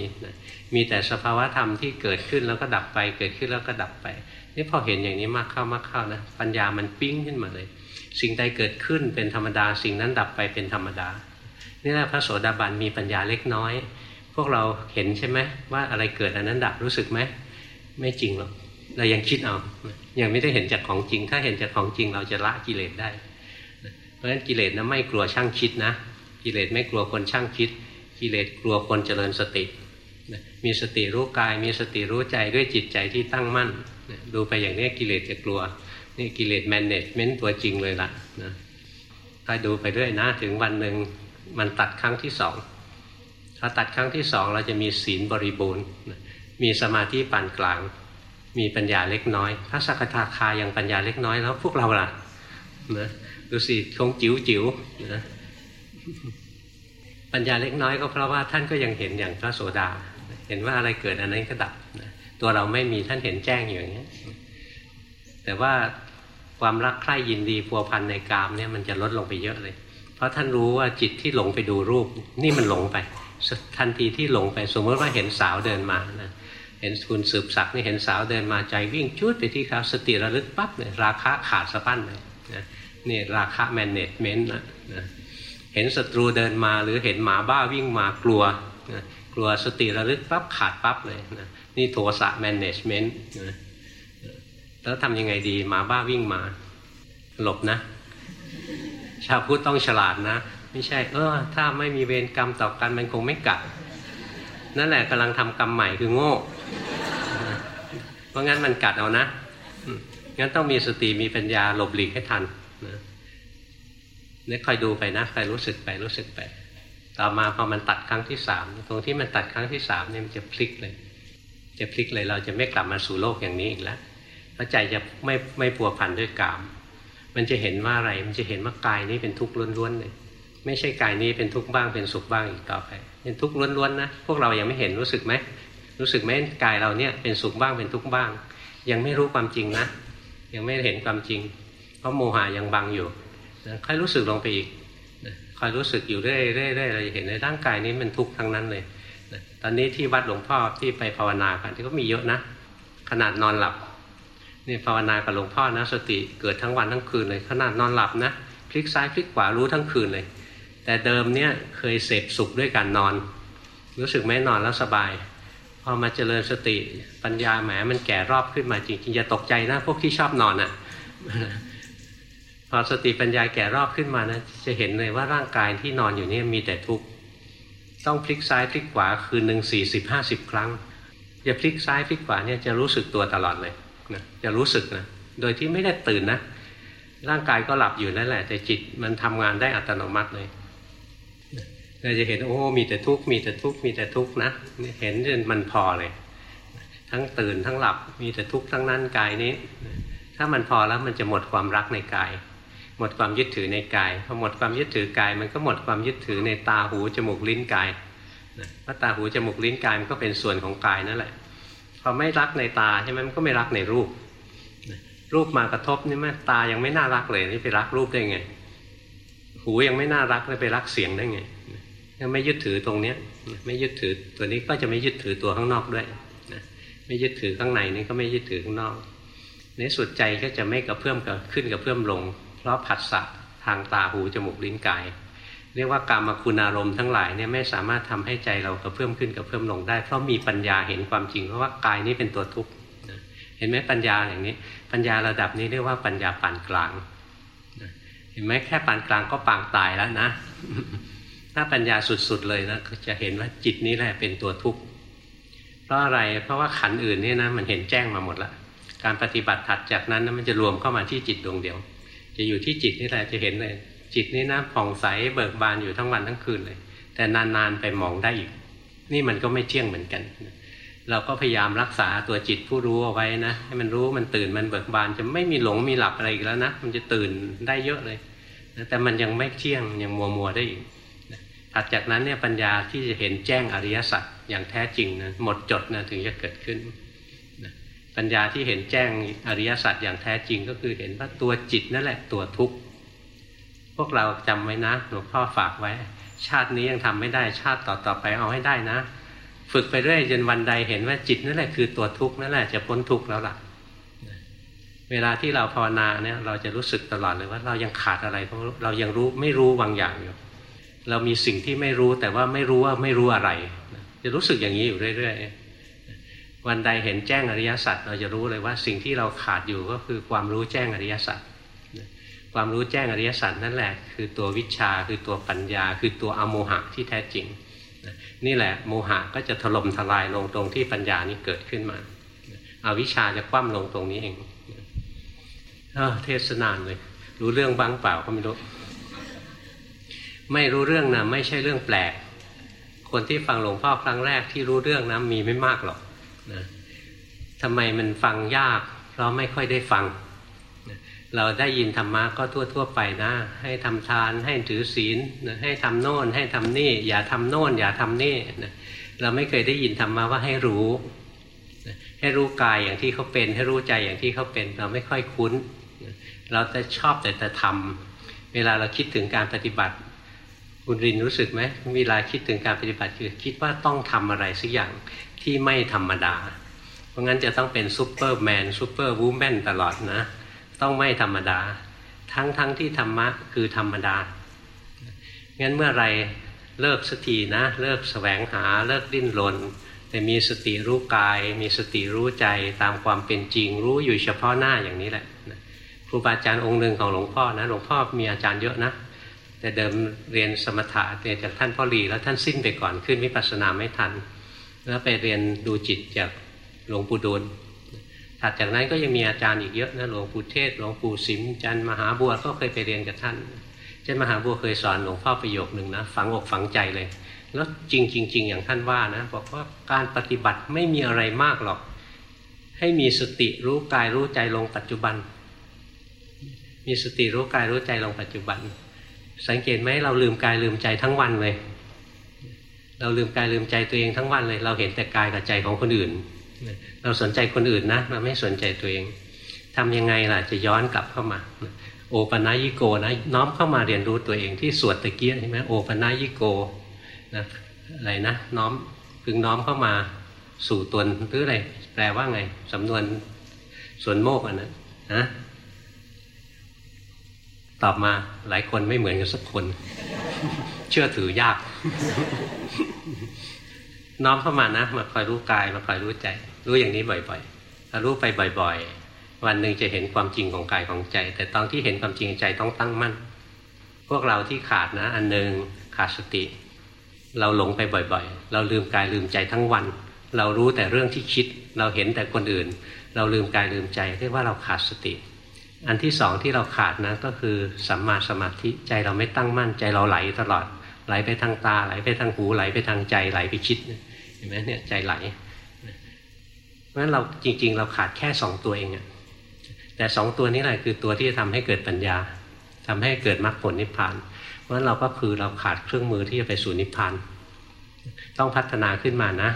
มีแต่สภาวะธรรมที่เกิดขึ้นแล้วก็ดับไป เกิดขึ้นแล้วก็ดับไปนี่พอเห็นอย่างนี้มากเข้ามากเข้านะปัญญามันปิ้งขึ้นมาเลย สิ่งใดเกิดขึ้นเป็นธรรมดา สิ่งนั้นดับไปเป็นธรรมดา นี่แหละพระโสดาบันมีปัญญาเล็กน้อย พวกเราเห็นใช่ไหมว่าอะไรเกิดอันนั้นดับรู้สึกไหมไม่จริงหรอกเรายังคิดเอายังไม่ได้เห็นจากของจริง ถ้าเห็นจากของจริงเราจะละกิเลสได้ เพราะฉะนั้นกิเลสนะไม่กลัวช่างคิดนะ กิเลสไม่กลัวคนช่างคิด กิเลสกลัวคนเจริญสติ มีสติรู้กาย มีสติรู้ใจด้วยจิตใจที่ตั้งมั่น ดูไปอย่างนี้กิเลสจะกลัวนี่กิเลสแมนเนจเมนต์ตัวจริงเลยละนะถ้าดูไปด้วยนะถึงวันหนึ่งมันตัดครั้งที่สอง พอตัดครั้งที่สองเราจะมีศีลบริบูรณ์มีสมาธิปานกลาง มีปัญญาเล็กน้อยถ้าสักทาคายังปัญญาเล็กน้อยแล้วพวกเราล่ะนะดูสิคงจิ๋วจิ๋วนะปัญญาเล็กน้อยก็เพราะว่าท่านก็ยังเห็นอย่างพระโสดา เห็นว่าอะไรเกิดอันนั้นก็ดับตัวเราไม่มีท่านเห็นแจ้งอยู่อย่างนี้แต่ว่าความรักใคร่ยินดีพัวพันในกามเนี่ยมันจะลดลงไปเยอะเลย เพราะท่านรู้ว่าจิตที่หลงไปดูรูป นี่มันหลงไป ทันทีที่หลงไปสมมติว่าเห็นสาวเดินมานะเห็นคุณสืบศักดิ์นี่เห็นสาวเดินมาใจวิ่งชุดไปที่เขาสติระลึกปั๊บเนี่ยราคะขาดสะพั้นเลยนะนี่ราคะแมนเนจเมนต์นะนะเห็นศัตรูเดินมาหรือเห็นหมาบ้าวิ่งมากลัวนะกลัวสติระลึกปั๊บขาดปั๊บเลยนะนี่โทสะแมนเนจเมนต์นะแล้วทำยังไงดีหมาบ้าวิ่งมา หลบนะ ชาวพุทธต้องฉลาดนะ ไม่ใช่ เออ ถ้าไม่มีเวรกรรมต่อกันมันคงไม่กัด นั่นแหละกำลังทำกรรมใหม่คือโง่ เพราะงั้นมันกัดเอานะงั้นต้องมีสติมีปัญญาหลบหลีกให้ทันนะนี่คอยดูไปนะคอยรู้สึกไปรู้สึกไป ต่อมาพอมันตัดครั้งที่สามตรงที่มันตัดครั้งที่สามเนี่ยมันจะพลิกเลย จะพลิกเลยเราจะไม่กลับมาสู่โลกอย่างนี้อีกแล้วพระใจจะไม่ไม่ปัวพันด้วยกาม มันจะเห็นว่าอะไร มันจะเห็นว่ากายนี้เป็นทุกข์ล้วนๆเลย ไม่ใช่กายนี้เป็นทุกข์บ้างเป็นสุขบ้างอีกต่อไปเป็นทุกข์ล้วนๆนะพวกเรายังไม่เห็นรู้สึกไหมรู้สึกไหมกายเราเนี่ยเป็นสุขบ้างเป็นทุกข์บ้าง ยังไม่รู้ความจริงนะยังไม่เห็นความจริง เพราะโมหะยังบังอยู่ค่อยรู้สึกลงไปอีกคอยรู้สึกอยู่เรื่อยๆเราจะเห็นในร่างกายนี้มันทุกข์ทั้งนั้นเลยตอนนี้ที่วัดหลวงพ่อที่ไปภาวนากันที่ก็มีเยอะนะ ขนาดนอนหลับนี่ภาวนากับหลวงพ่อนะสติเกิดทั้งวันทั้งคืนเลย ขนาดนอนหลับนะพลิกซ้ายพลิกขวารู้ทั้งคืนเลย แต่เดิมเนี่ยเคยเสพสุขด้วยการนอน รู้สึกไหมนอนแล้วสบาย พอมาเจริญสติปัญญาแหมมันแก่รอบขึ้นมาจริงๆอย่าตกใจนะพวกที่ชอบนอนอะ่ะพอสติปัญญาแก่รอบขึ้นมานะจะเห็นเลยว่าร่างกายที่นอนอยู่นี่มีแต่ทุกข์ต้องพลิกซ้ายพลิกขวาคืนหนึ่งสี่สิบห้าสิบครั้งอย่าพลิกซ้ายพลิกขวาเนี่ยจะรู้สึกตัวตลอดเลยนะจะรู้สึกนะโดยที่ไม่ได้ตื่นนะร่างกายก็หลับอยู่นั่นแหละ แต่จิตมันทำงานได้อัตโนมัติเลย เราจะเห็นโอ้มีแต่ทุกข์มีแต่ทุกข์มีแต่ทุกข์นะเห็นจนมันพอเลย ทั้งตื่นทั้งหลับมีแต่ทุกข์ทั้งนั้นกายนี้ ถ้ามันพอแล้วมันจะหมดความรักในกาย หมดความยึดถือในกายพอหมดความยึดถือกาย มันก็หมดความยึดถือในตาหูจมูกลิ้นกายเพราะตาหูจมูกลิ้นกายมันก็เป็นส่วนของกายนั่นแหละพอไม่รักในตาใช่ไหมมันก็ไม่รักในรูปรูปมากระทบนี่แม่ตายังไม่น่ารักเลยนี่ไปรักรูปได้ไง หูยังไม่น่ารักเลยไปรักเสียงได้ไง ถ้าไม่ยึดถือตรงเนี้ยไม่ยึดถือตัวนี้ก็จะไม่ยึดถือตัวข้างนอกด้วยไม่ยึดถือข้างในนี่ก็ไม่ยึดถือข้างนอก ในสุดใจก็จะไม่กระเพื่อมกับขึ้นกระเพื่อมลง เพราะผัสสะทางตาหูจมูกลิ้นกาย เรียกว่ากามคุณอารมณ์ทั้งหลายเนี่ยไม่สามารถทำให้ใจเรากระเพิ่อมขึ้นกระเพิ่อมลงได้ เพราะมีปัญญาเห็นความจริงเพราะว่ากายนี้เป็นตัวทุกข์เห็นไหมปัญญาอย่างนี้ ปัญญาระดับนี้เรียกว่าปัญญาปานกลางเห็นไหมแค่ปานกลางก็ปางตายแล้วนะ ถ้าปัญญาสุดๆเลยนะจะเห็นว่าจิตนี้แหละเป็นตัวทุกข์เพราะอะไรเพราะว่าขันอื่นนี่นะมันเห็นแจ้งมาหมดแล้วการปฏิบัติถัดจากนั้นนะมันจะรวมเข้ามาที่จิตดวงเดียว จะอยู่ที่จิตนี่แหละจะเห็นเลยจิตนี่นะผ่องใสเบิกบานอยู่ทั้งวันทั้งคืนเลย แต่นานๆไปมองได้อีก นี่มันก็ไม่เที่ยงเหมือนกัน เราก็พยายามรักษาตัวจิตผู้รู้เอาไว้นะ ให้มันรู้มันตื่นมันเบิกบานจะไม่มีหลงมีหลับอะไรอีกแล้วนะมันจะตื่นได้เยอะเลยแต่มันยังไม่เที่ยงยังมัวมัวได้อีก ถัดจากนั้นเนี่ยปัญญาที่จะเห็นแจ้งอริยสัจอย่างแท้จริงนะหมดจดนะถึงจะเกิดขึ้นปัญญาที่เห็นแจ้งอริยสัจอย่างแท้จริงก็คือเห็นว่าตัวจิตนั่นแหละตัวทุกข์พวกเราจำไว้นะหลวงพ่อฝากไว้ ชาตินี้ยังทำไม่ได้ชาติต่อๆไปเอาให้ได้นะ ฝึกไปเรื่อยจนวันใดเห็นว่าจิตนั่นแหละคือตัวทุกข์นั่นแหละจะพ้นทุกข์แล้วล่ะ เวลาที่เราภาวนาเนี่ยเราจะรู้สึกตลอดเลยว่าเรายังขาดอะไรเพราะเรายังรู้ไม่รู้บางอย่างอยู่ เรามีสิ่งที่ไม่รู้แต่ว่าไม่รู้ว่าไม่รู้อะไร จะรู้สึกอย่างนี้อยู่เรื่อยๆ วันใดเห็นแจ้งอริยสัจเราจะรู้เลยว่าสิ่งที่เราขาดอยู่ก็คือความรู้แจ้งอริยสัจความรู้แจ้งอริยสัจนั่นแหละ คือตัววิชาคือตัวปัญญา คือตัวอโมหะที่แท้จริง นี่แหละโมหะก็จะถล่มทลายลงตรงที่ปัญญานี้เกิดขึ้นมาอาวิชาจะคว่ำลงตรงนี้เองเอเทศนานเลย รู้เรื่องบ้างเปล่าก็ไม่รู้ ไม่รู้เรื่องนะไม่ใช่เรื่องแปลก คนที่ฟังหลวงพ่อครั้งแรกที่รู้เรื่องนะมีไม่มากหรอกนะทำไมมันฟังยาก เพราะไม่ค่อยได้ฟัง เราได้ยินธรรมะก็ทั่ว ๆ ไปนะ ให้ทำทานให้ถือศีลให้ทำโน่นให้ทำนี่ อย่าทำโน่น อย่าทำนี่เราไม่เคยได้ยินธรรมะว่าให้รู้ให้รู้กายอย่างที่เขาเป็น ให้รู้ใจอย่างที่เขาเป็น เราไม่ค่อยคุ้น เราจะชอบแต่จะทำเวลาเราคิดถึงการปฏิบัติ คุณรินรู้สึกไหมเวลาคิดถึงการปฏิบัติคือคิดว่าต้องทำอะไรสักอย่างที่ไม่ธรรมดา เพราะงั้นจะต้องเป็นซูเปอร์แมนซูเปอร์วูแมนตลอดนะ ต้องไม่ธรรมดา ทั้งทั้งที่ธรรมะคือธรรมดา งั้นเมื่อไรเลิกสตินะ เลิกแสวงหาเลิกดิ้นรนแต่มีสติรู้กาย มีสติรู้ใจตามความเป็นจริง รู้อยู่เฉพาะหน้าอย่างนี้แหละครูบาอาจารย์องค์หนึ่งของหลวงพ่อนะหลวงพ่อมีอาจารย์เยอะนะ แต่เดิมเรียนสมถะเรียนจากท่านพ่อหลีแล้วท่านสิ้นไปก่อนขึ้นวิปัสสนาไม่ทัน แล้วไปเรียนดูจิตจากหลวงปู่ดูลถัดจากนั้นก็ยังมีอาจารย์อีกเยอะนะหลวงปู่เทศหลวงปู่สิมจันมหาบัวก็เคยไปเรียนกับท่านเช่นมหาบัวเคยสอนหลวงพ่อประโยคหนึ่งนะฝังอกฝังใจเลย แล้วจริงจริงอย่างท่านว่านะบอกว่าการปฏิบัติไม่มีอะไรมากหรอก ให้มีสติรู้กายรู้ใจลงปัจจุบัน มีสติรู้กายรู้ใจลงปัจจุบัน สังเกตไหมเราลืมกายลืมใจทั้งวันเลย เราลืมกายลืมใจตัวเองทั้งวันเลย เราเห็นแต่กายกับใจของคนอื่น เราสนใจคนอื่นนะเราไม่สนใจตัวเองทำยังไงล่ะจะย้อนกลับเข้ามา โอปนายิโกนะน้อมเข้ามาเรียนรู้ตัวเองที่สวดตะเกียใช่ไหมโอปนายิโกนะอะไรนะน้อมพึงน้อมเข้ามาสู่ตนหรืออะไรแปลว่าไงสำนวนส่วนโมกอันนั้นนะ ตอบมาหลายคนไม่เหมือนกันสักคน เชื่อถือยาก น้อมเข้ามานะ มาคอยรู้กาย มาคอยรู้ใจ รู้อย่างนี้บ่อยๆถ้ารู้ไปบ่อย ๆ วันหนึ่งจะเห็นความจริงของกายของใจ แต่ตอนที่เห็นความจริงใจต้องตั้งมั่น พวกเราที่ขาดนะ อันหนึ่งขาดสติ เราหลงไปบ่อย ๆ เราลืมกายลืมใจทั้งวัน เรารู้แต่เรื่องที่คิด เราเห็นแต่คนอื่น เราลืมกายลืมใจ เรียกว่าเราขาดสติ อันที่สองที่เราขาดนะก็คือสัมมาสมาธิใจเราไม่ตั้งมั่นใจเราไหลตลอด ไหลไปทางตาไหลไปทางหูไหลไปทางใจไหลไปคิดเห็นไหมเนี่ยใจไหลเพราะฉะนั้นเราจริง ๆ เราขาดแค่สองตัวเองอะแต่สองตัวนี้แหละคือตัวที่จะทำให้เกิดปัญญาทำให้เกิดมรรคผลนิพพาน เพราะฉะนั้นเราก็คือเราขาดเครื่องมือที่จะไปสู่นิพพาน ต้องพัฒนาขึ้นมานะ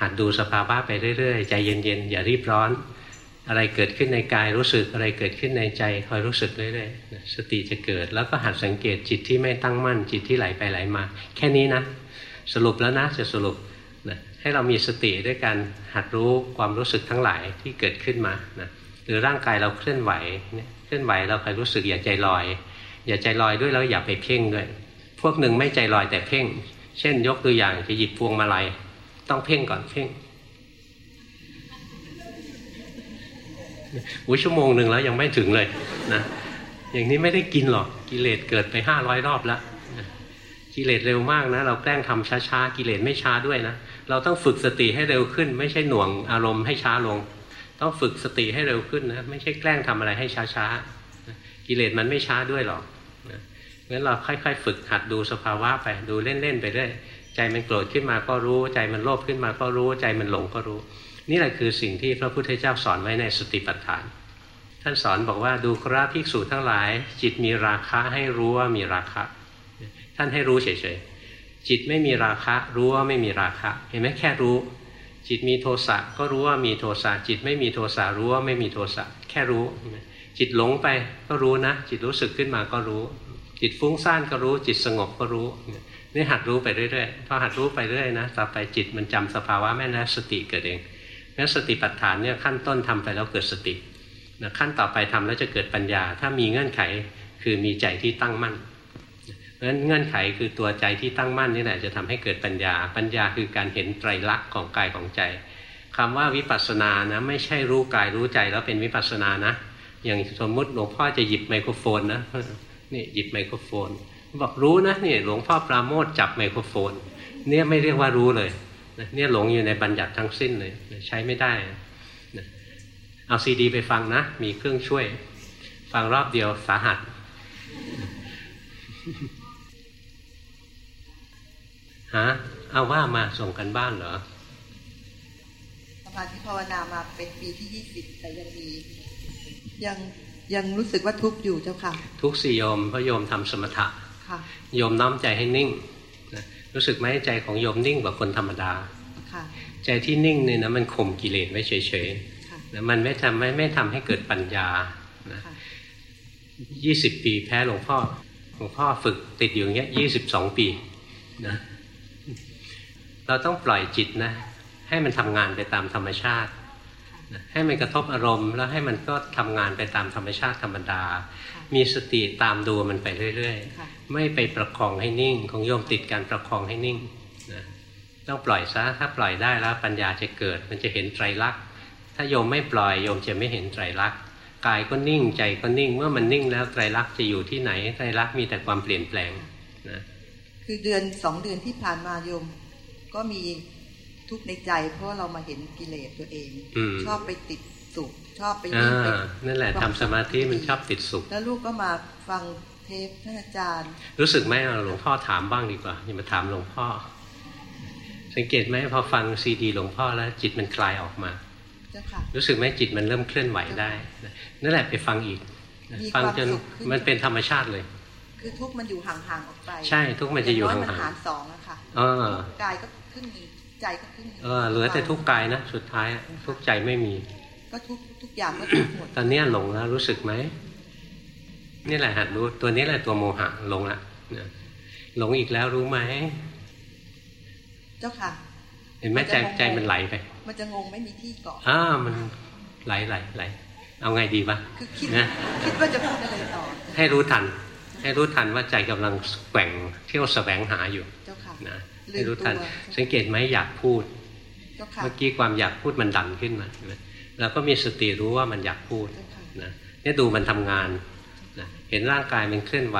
หัดดูสภาวะไปเรื่อยๆ ใจเย็นๆ อย่ารีบร้อน อะไรเกิดขึ้นในกายรู้สึกอะไรเกิดขึ้นในใจคอยรู้สึกเรื่อยๆสติจะเกิด แล้วก็หัดสังเกตจิตที่ไม่ตั้งมั่นจิตที่ไหลไปไหลมา แค่นี้นะ สรุปแล้วนะจะสรุปนะให้เรามีสติด้วยการหัดรู้ความรู้สึกทั้งหลายที่เกิดขึ้นมานะหรือร่างกายเราเคลื่อนไหวเนี่ยเคลื่อนไหวเราคอยรู้สึกอย่าใจลอย อย่าใจลอยด้วยแล้วอย่าไปเพ่งด้วย พวกหนึ่งไม่ใจลอยแต่เพ่ง เช่นยกตัวอย่างจะหยิบพวงมาลัยต้องเพ่งก่อนเพ่ง อุ้ยชั่วโมงหนึ่งแล้วยังไม่ถึงเลยนะอย่างนี้ไม่ได้กินหรอกกิเลสเกิดไปห้าร้อยรอบแล้วกิเลสเร็วมากนะ เราแกล้งทำช้าๆกิเลสไม่ช้าด้วยนะ เราต้องฝึกสติให้เร็วขึ้น ไม่ใช่หน่วงอารมณ์ให้ช้าลง ต้องฝึกสติให้เร็วขึ้นนะไม่ใช่แกล้งทำอะไรให้ช้าๆกิเลสมันไม่ช้าด้วยหรอกงั้นเราค่อย ๆ ฝึกหัดดูสภาวะไปดูเล่นๆไปเรื่อยใจมันโกรธขึ้นมาก็รู้ ใจมันโลภขึ้นมาก็รู้ ใจมันหลงก็รู้ นี่แหละคือสิ่งที่พระพุทธเจ้าสอนไว้ในสติปัฏฐาน ท่านสอนบอกว่าดูคราภิกษุทั้งหลาย จิตมีราคะให้รู้ว่ามีราคะ ท่านให้รู้เฉยๆ จิตไม่มีราคะ รู้ว่าไม่มีราคะ เห็นไหมแค่รู้ จิตมีโทสะก็รู้ว่ามีโทสะจิตไม่มีโทสะรู้ว่าไม่มีโทสะแค่รู้ จิตหลงไปก็รู้นะ จิตรู้สึกขึ้นมาก็รู้ จิตฟุ้งซ่านก็รู้ จิตสงบก็รู้นี่หัดรู้ไปเรื่อยๆพอหัดรู้ไปเรื่อยนะต่อไปจิตมันจำสภาวะแม่นแลสติเกิดเอง งั้นสติปัฏฐานเนี่ยขั้นต้นทำไปแล้วเกิดสตินะขั้นต่อไปทำแล้วจะเกิดปัญญา ถ้ามีเงื่อนไขคือมีใจที่ตั้งมั่นเพราะฉะนั้นเงื่อนไขคือตัวใจที่ตั้งมั่นนี่แหละจะทำให้เกิดปัญญา ปัญญาคือการเห็นไตรลักษณ์ของกายของใจคำว่าวิปัสสนานะไม่ใช่รู้กายรู้ใจแล้วเป็นวิปัสสนานะ อย่างสมมุติหลวงพ่อจะหยิบไมโครโฟนนะนี่หยิบไมโครโฟน บอกรู้นะนี่หลวงพ่อปราโมทจับไมโครโฟน เนี่ยไม่เรียกว่ารู้เลย เนี่ยหลงอยู่ในบัญญัติทั้งสิ้นเลยใช้ไม่ได้เอาซีดีไปฟังนะ มีเครื่องช่วย ฟังรอบเดียวสาหัส ฮะ เอาว่ามาส่งกันบ้านเหรอสมาธิภาวนามาเป็นปีที่ยี่สิบแต่ยังมี ยังยังรู้สึกว่าทุกข์อยู่เจ้าค่ะ ทุกสี่โยมเพราะโยมทำสมถะโยมน้อมใจให้นิ่ง รู้สึกไหมใจของโยมนิ่งกว่าคนธรรมดาใจที่นิ่งเนี่ยนะมันข่มกิเลสไว้เฉยๆนะมันไม่ทำไม่ไม่ทำให้เกิดปัญญายี่สิบปีแพ้หลวงพ่อหลวงพ่อฝึกติดอยู่อย่างเงี้ยยี่สิบสองปีนะเราต้องปล่อยจิตนะ ให้มันทำงานไปตามธรรมชาติ ให้มันกระทบอารมณ์ แล้วให้มันก็ทำงานไปตามธรรมชาติธรรมดา มีสติตามดูมันไปเรื่อยๆ ไม่ไปประคองให้นิ่ง ของโยมติดการประคองให้นิ่งนะต้องปล่อยซะถ้าปล่อยได้แล้วปัญญาจะเกิดมันจะเห็นไตรลักษณ์ถ้าโยมไม่ปล่อยโยมจะไม่เห็นไตรลักษณ์กายก็นิ่งใจก็นิ่งเมื่อมันนิ่งแล้วไตรลักษณ์จะอยู่ที่ไหนไตรลักษณ์มีแต่ความเปลี่ยนแปลงนะคือเดือนสองเดือนที่ผ่านมาโยม ก็มีทุกในใจ เพราะเรามาเห็นกิเลสตัวเองชอบไปติดสุข ชอบไปนิ่งไปนั่นแหละทำสมาธิมันชอบติดสุข แล้วลูกก็มาฟังเทปท่านอาจารย์ รู้สึกไหมหลวงพ่อถามบ้างดีกว่าอย่ามาถามหลวงพ่อ สังเกตไหมพอฟังซีดีหลวงพ่อแล้ว จิตมันคลายออกมารู้สึกไหมจิตมันเริ่มเคลื่อนไหวได้นั่นแหละไปฟังอีก ฟังจนมันเป็นธรรมชาติเลย คือทุกมันอยู่ห่างๆออกไป ใช่ทุกมันจะอยู่ห่างๆมันหารสองอะค่ะกายก็ขึ้นมีใจก็ขึ้นเออเหลือแต่ทุกกายนะสุดท้ายทุกใจไม่มี ก็ทุกทุกอย่างก็ทุกหมดตอนนี้หลงแล้วรู้สึกไหมนี่แหละหัดรู้ตัวนี้แหละตัวโมหะหลงละหลงอีกแล้วรู้ไหมเจ้าค่ะ เห็นไหมใจใจมันไหลไป มันจะงงไม่มีที่เกาะอ่ามันไหลไหลไหลเอาไงดีวะคือคิดนะคิดว่าจะพูดอะไรต่อ ให้รู้ทัน ให้รู้ทันว่าใจกำลังแกว่งเที่ยวแสวงหาอยู่เจ้าค่ะนะลืมให้รู้ทันตัวสังเกตไหมอยากพูดเจ้าค่ะเมื่อกี้ความอยากพูดมันดันขึ้นมา เราก็มีสติรู้ว่ามันอยากพูดเจ้าค่ะนะเนี่ยดูมันทำงานนะเห็นร่างกายมันเคลื่อนไหว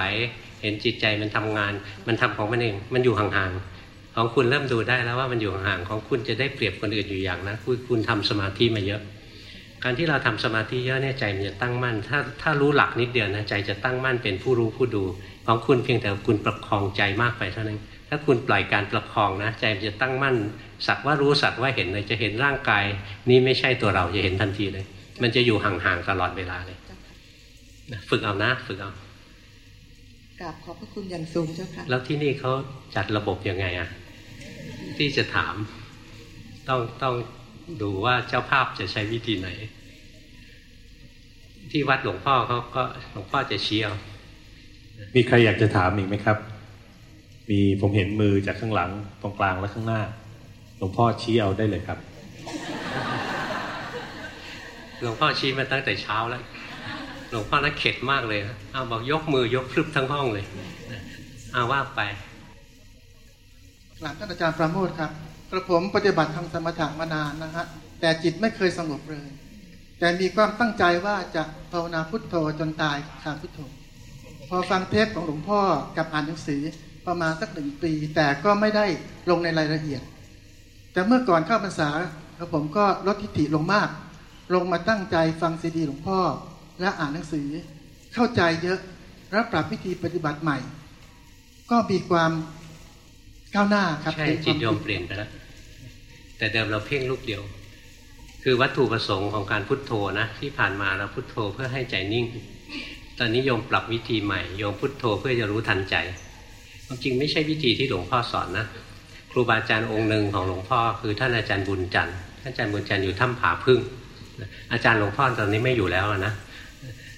เห็นจิตใจมันทำงาน มันทำของมันเอง มันอยู่ห่างๆ ของคุณเริ่มดูได้แล้วว่ามันอยู่ห่างๆของคุณจะได้เปรียบคนอื่นอยู่อย่างนะคุณคุณทำสมาธิมาเยอะ การที่เราทำสมาธิเยอะเนี่ยใจมันจะตั้งมั่น ถ้าถ้ารู้หลักนิดเดียวนะใจจะตั้งมั่นเป็นผู้รู้ผู้ดู ของคุณเพียงแต่คุณประคองใจมากไปเท่านั้น ถ้าคุณปล่อยการประคองนะใจมันจะตั้งมั่น สักว่ารู้สักว่าเห็นเลยจะเห็นร่างกาย นี้ไม่ใช่ตัวเราจะเห็นทันทีเลย มันจะอยู่ห่างๆตลอดเวลาเลยเจ้าค่ะนะฝึกเอานะฝึกเอากราบขอบพระคุณอย่างสูงเจ้าค่ะแล้วที่นี่เขาจัดระบบยังไงอะที่จะถามต้องต้องดูว่าเจ้าภาพจะใช้วิธีไหน ที่วัดหลวงพ่อเขาก็หลวงพ่อจะชี้เอามีใครอยากจะถามอีกไหมครับ มีผมเห็นมือจากข้างหลังตรงกลางและข้างหน้าหลวงพ่อชี้เอาได้เลยครับหลวงพ่อชี้มาตั้งแต่เช้าแล้วหลวงพ่อน่าเข็ดมากเลยนะเอาบอกยกมือยกพรึบทั้งห้องเลยเอาว่าไปกราบท่านอาจารย์ประโมทครับกระผมปฏิบัติทำสมถะมานานนะฮะแต่จิตไม่เคยสงบเลย แต่มีความตั้งใจว่าจะภาวนาพุทโธจนตายขาดพุทโธพอฟังเทปของหลวงพ่อกับอ่านหนังสือ ประมาณสักหนึ่งปี แต่ก็ไม่ได้ลงในรายละเอียด แต่เมื่อก่อนเข้าพรรษากระผมก็ลดทิฏฐิลงมาก ลงมาตั้งใจฟังซีดีหลวงพ่อ และอ่านหนังสือ เข้าใจเยอะและปรับวิธีปฏิบัติใหม่ ก็มีความก้าวหน้าครับใช่เป็นจิตโยมความเปลี่ยนไปแล้วแต่เดิมเราเพ่งลูกเดียว คือวัตถุประสงค์ของการพุทโธนะที่ผ่านมาเราพุทโธเพื่อให้ใจนิ่ง ตอนนี้โยมปรับวิธีใหม่โยมพุทโธเพื่อจะรู้ทันใจ ความจริงไม่ใช่วิธีที่หลวงพ่อสอนนะครูบาอาจารย์องค์หนึ่งของหลวงพ่อคือท่านอาจารย์บุญจันทร์ท่านอาจารย์บุญจันทร์อยู่ถ้ำผาพึ่งอาจารย์หลวงพ่อตอนนี้ไม่อยู่แล้วนะ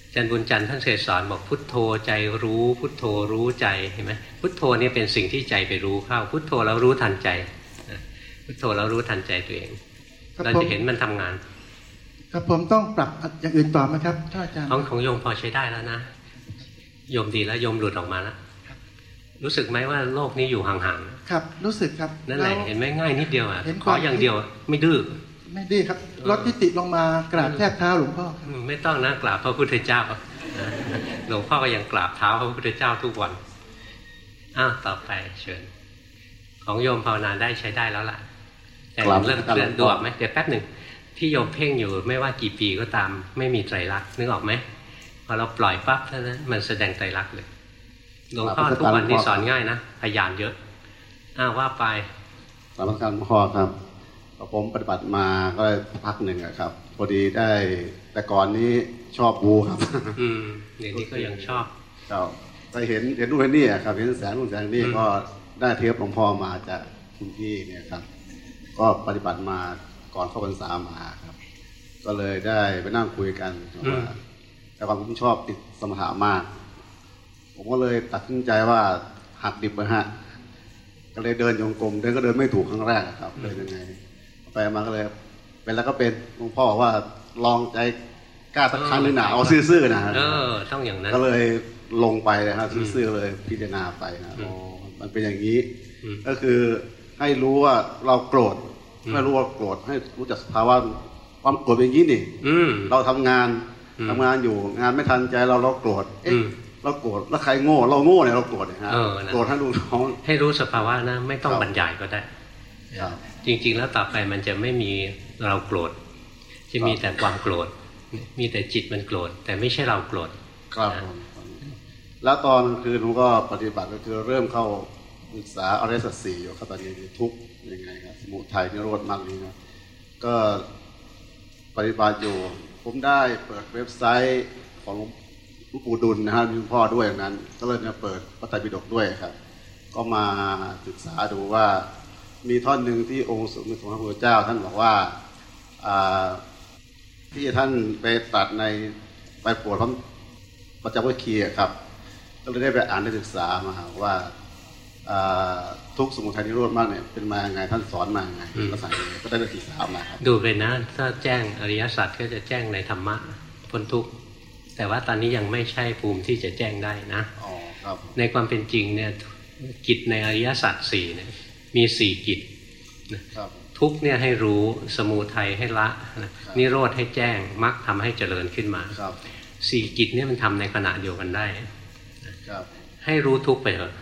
อาจารย์บุญจันทร์ท่านเคยสอนบอกพุทโธใจรู้พุทโธรู้ใจเห็นไหมพุทโธเนี่ยเป็นสิ่งที่ใจไปรู้เข้า พุทโธแล้วรู้ทันใจนะพุทโธแล้วรู้ทันใจตัวเองครับเราผมจะเห็นมันทำงานครับผมต้องปรับอย่างอื่นต่อไหมครับท่านอาจารย์ของของโยมพอใช้ได้แล้วนะโยมดีแล้วโยมหลุดออกมาแล้ว รู้สึกไหมว่าโลกนี้อยู่ห่างๆ ครับ รู้สึกครับ นั่นแหละวเห็นไหมง่ายนิดเดียวอะเห็นขออย่างเดียวไม่ดื้อ ไม่ดีครับลดทิฏฐิลงมากราบแทบเท้าหลวงพ่อครับอืมไม่ต้องนะกราบพระพุทธเจ้านะหลวงพ่อก็ยังกราบเท้าพระพุทธเจ้าทุกวัน อ้าวต่อไปเชิญ ของโยมภาวนาได้ใช้ได้แล้วล่ะ แต่ครับเริ่มเคลื่อนดูออกไหมเดี๋ยวแป๊บหนึ่งที่โยมเพ่งอยู่ไม่ว่ากี่ปีก็ตาม ไม่มีไตรลักษณ์นึกออกไหมพอเราปล่อยปั๊บเท่านั้นมันแสดงไตรลักษณ์เลย หลวงพ่อทุกวันนี้สอนง่ายนะพยานเยอะอ้าวว่าไปสามการพ่อครับผมปฏิบัติมาก็ได้พักหนึ่งอะครับพอดีได้แต่ก่อนนี้ชอบบูครับ อืมเดี๋ยวนี้ก็ยังชอบก็ไปเห็นเห็นนู่นเห็นนี่อะครับเห็นแสงนู่นแสงนี่อืมก็ได้เทปหลวงพ่อมาจากคุณพี่เนี่ยครับ ก็ปฏิบัติมาก่อนเข้าพรรษามาครับ ก็เลยได้ไปนั่งคุยกันว่าแต่ความผมชอบติดสมถะมาก ผมก็เลยตัดสินใจว่าหักดิบไปฮะ ก็เลยเดินโยงกลมเดินก็เดินไม่ถูกครั้งแรกอะครับเดินยังไง ไปมาก็เลย เป็นแล้วก็เป็นหลวงพ่อบอกว่าลองใจกล้าสักครั้งหนึงนะเอาซื่อๆนะเออต้องอย่างนั้น ก็เลยลงไปนะครับซื่อๆเลยพิจารณาไปนะอืมอ๋อมันเป็นอย่างนี้อืมก็คือให้รู้ว่าเราโกรธอืมให้รู้ว่าโกรธให้รู้จักสภาวะความโกรธเป็นอย่างนี้นี่อืมเราทำงานอืมทำงานอยู่งานไม่ทันใจเราเราโกรธเอ๊ะอืม เราโกรธแล้วใครโง่เราโง่เนี่ยเราโกรธเนี่ยฮะเออนะโกรธให้ลูกน้องให้รู้สภาวะนะไม่ต้องครับบรรยายก็ได้ครับจริง ๆ แล้วต่อไปมันจะไม่มีเราโกรธจะมีแต่ความโกรธ มีแต่จิตมันโกรธ แต่ไม่ใช่เราโกรธครับนะผมแล้วตอนกลางคืนผมก็ปฏิบัติก็คือเริ่มเข้าศึกษาอริยสัจสี่อยู่ครับตอนนี้ทุกข์ยังไงครับสมุทัยนิโรธมรรคนี้นะก็ปฏิบัติอยู่ ผมได้เปิดเว็บไซต์ของ หลวงปู่ดุลนะฮะมีคุณพ่อด้วยอย่างนั้น ก็เลยมาเปิดพระไตรปิฎกด้วยครับ ก็มาศึกษาดูว่ามีท่อนหนึ่งที่องค์สมเด็จพระพุทธเจ้า ท่านบอกว่าที่ท่านไปตัดในไปปรดพระปประจักษ์วิคีครับ ก็เลยได้ไปอ่านได้ศึกษามาว่าทุกสมุทัยนิโรธมากเนี่ยเป็นมาไงท่านสอนมาไงภาษาก็ได้ศึกษามาครับดูเลยนะ ถ้าแจ้งอริยสัจก็จะแจ้งในธรรมะพ้นทุกข์ แต่ว่าตอนนี้ยังไม่ใช่ภูมิที่จะแจ้งได้นะในความเป็นจริงเนี่ยกิจในอริยสัจสี่เนี่ยมีสี่กิจทุกเนี่ยให้รู้สมูทัยให้ละนิโรธให้แจ้งมรรคทาให้เจริญขึ้นมาสี่กิจเนี่ยมันทำในขณะเดียวกันได้ให้รู้ทุกไปเถอะ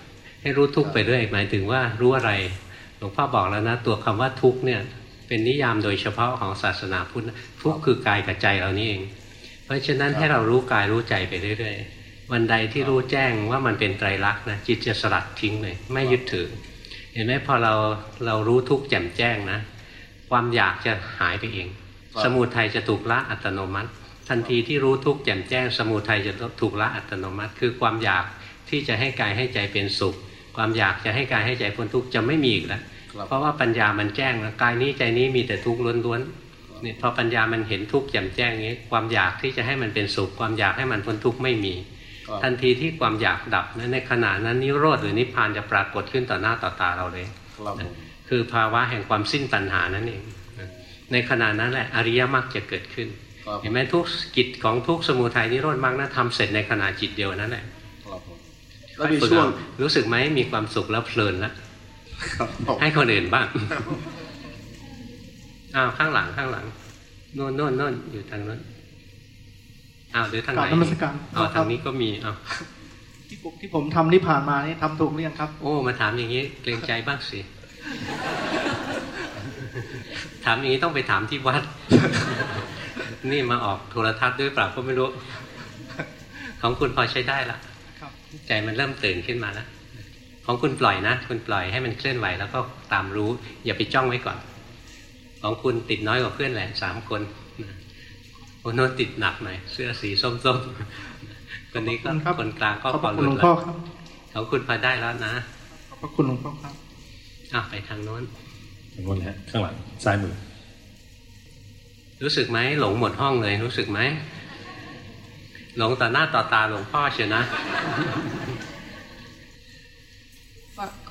ให้รู้ทุกไปเรื่อยหมายถึงว่ารู้อะไรหลวงพ่อบอกแล้วนะ ตัวคำว่าทุกเนี่ยเป็นนิยามโดยเฉพาะของศาสนาพุทธทุกคือกายกับใจเรานี่เอง เพราะฉะนั้นให้เรารู้กายรู้ใจไปเรื่อยๆ วันใดที่รู้แจ้งว่ามันเป็นไตรลักษณ์นะจิตจะสลัดทิ้งเลย ไม่ยึดถือ เห็นไหมพอเราเรารู้ทุกแจ่มแจ้งนะ ความอยากจะหายไปเอง สมุทัยจะถูกละอัตโนมัติ ทันทีที่รู้ทุกแจ่มแจ้ง สมุทัยจะถูกละอัตโนมัติ คือความอยากที่จะให้กายให้ใจเป็นสุข ความอยากจะให้กายให้ใจพ้นทุกข์จะไม่มีอีกแล้วเพราะว่าปัญญามันแจ้งกายนี้ใจนี้มีแต่ทุกข์ล้วนๆเนี่ยพอปัญญามันเห็นทุกข์แจ่มแจ้งนี้ความอยากที่จะให้มันเป็นสุข ความอยากให้มันพ้นทุกข์ไม่มี ทันทีที่ความอยากดับนั้นในขณะนั้นนิโรธหรือนิพพานจะปรากฏขึ้นต่อหน้าต่อตาเราเลยคือภาวะแห่งความสิ้นตัณหานั่นเองในขณะนั้นแหละอริยมรรคจะเกิดขึ้นเห็นไหมทุกกิจของทุกสมุทัยนิโรธมรรคนั้นทำเสร็จในขณะจิตเดียวนั้นแหละก็มีช่วงรู้สึกไหมมีความสุขแล้วเพลินแล้วให้คนอื่นบ้าง อ้าวข้างหลังข้างหลังโน่นโน่นโน่นอยู่ทางนั้นอ้าวหรือทางไหนนมัสการอ๋อทางนี้ก็มีอ้าวที่ผมที่ผมทำที่ผ่านมานี่ทำถูกหรือยังครับ โอ้มาถามอย่างนี้เกรงใจบ้างสิถามอย่างนี้ต้องไปถามที่วัด นี่มาออกโทรทัศน์ด้วยเปล่าก็ไม่รู้ ของคุณพอใช้ได้ละใจมันเริ่มตื่นขึ้นมาแล้วของคุณปล่อยนะ คุณปล่อยให้มันเคลื่อนไหวแล้วก็ตามรู้ อย่าไปจ้องไว้ก่อน ของคุณติดน้อยกว่าเพื่อนแหละสามคนคนโน้นติดหนักหน่อยเสื้อสีส้มๆคนนี้ก็คนกลางก็พอหลุดแล้วของคุณพอได้แล้วนะขอบคุณหลวงพ่อครับอะไปทางโน้นทางโน้นฮะข้างหลังซ้ายมือ รู้สึกไหมหลงหมดห้องเลย รู้สึกไหมหลงต่อหน้าต่อตาหลวงพ่อเชียวนะ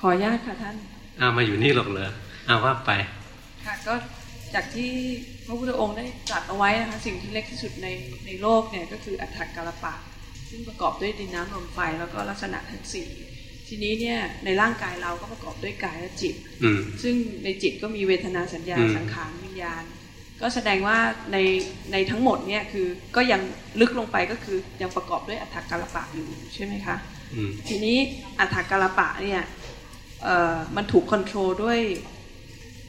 ขออนุญาตค่ะท่านอามาอยู่นี่หรอกเลยเอาว่าไป ค่ะก็ จากที่พระพุทธองค์ได้ตรัสเอาไว้นะคะสิ่งที่เล็กที่สุดในในโลกเนี่ยก็คืออัฏฐกาลปะ ซึ่งประกอบด้วยดินน้ำลมไฟแล้วก็ลักษณะทั้งสี่ทีนี้เนี่ยในร่างกายเราก็ประกอบด้วยกายและจิตซึ่งในจิตก็มีเวทนาสัญญาสังขารวิญญาณ ก็แสดงว่าในในทั้งหมดเนี่ยคือก็ยังลึกลงไปก็คือยังประกอบด้วยอัฏฐกาลปะอยู่ใช่ไหมคะทีนี้อัฏฐกาลปะเนี่ยมันถูกคอนโทรลด้วย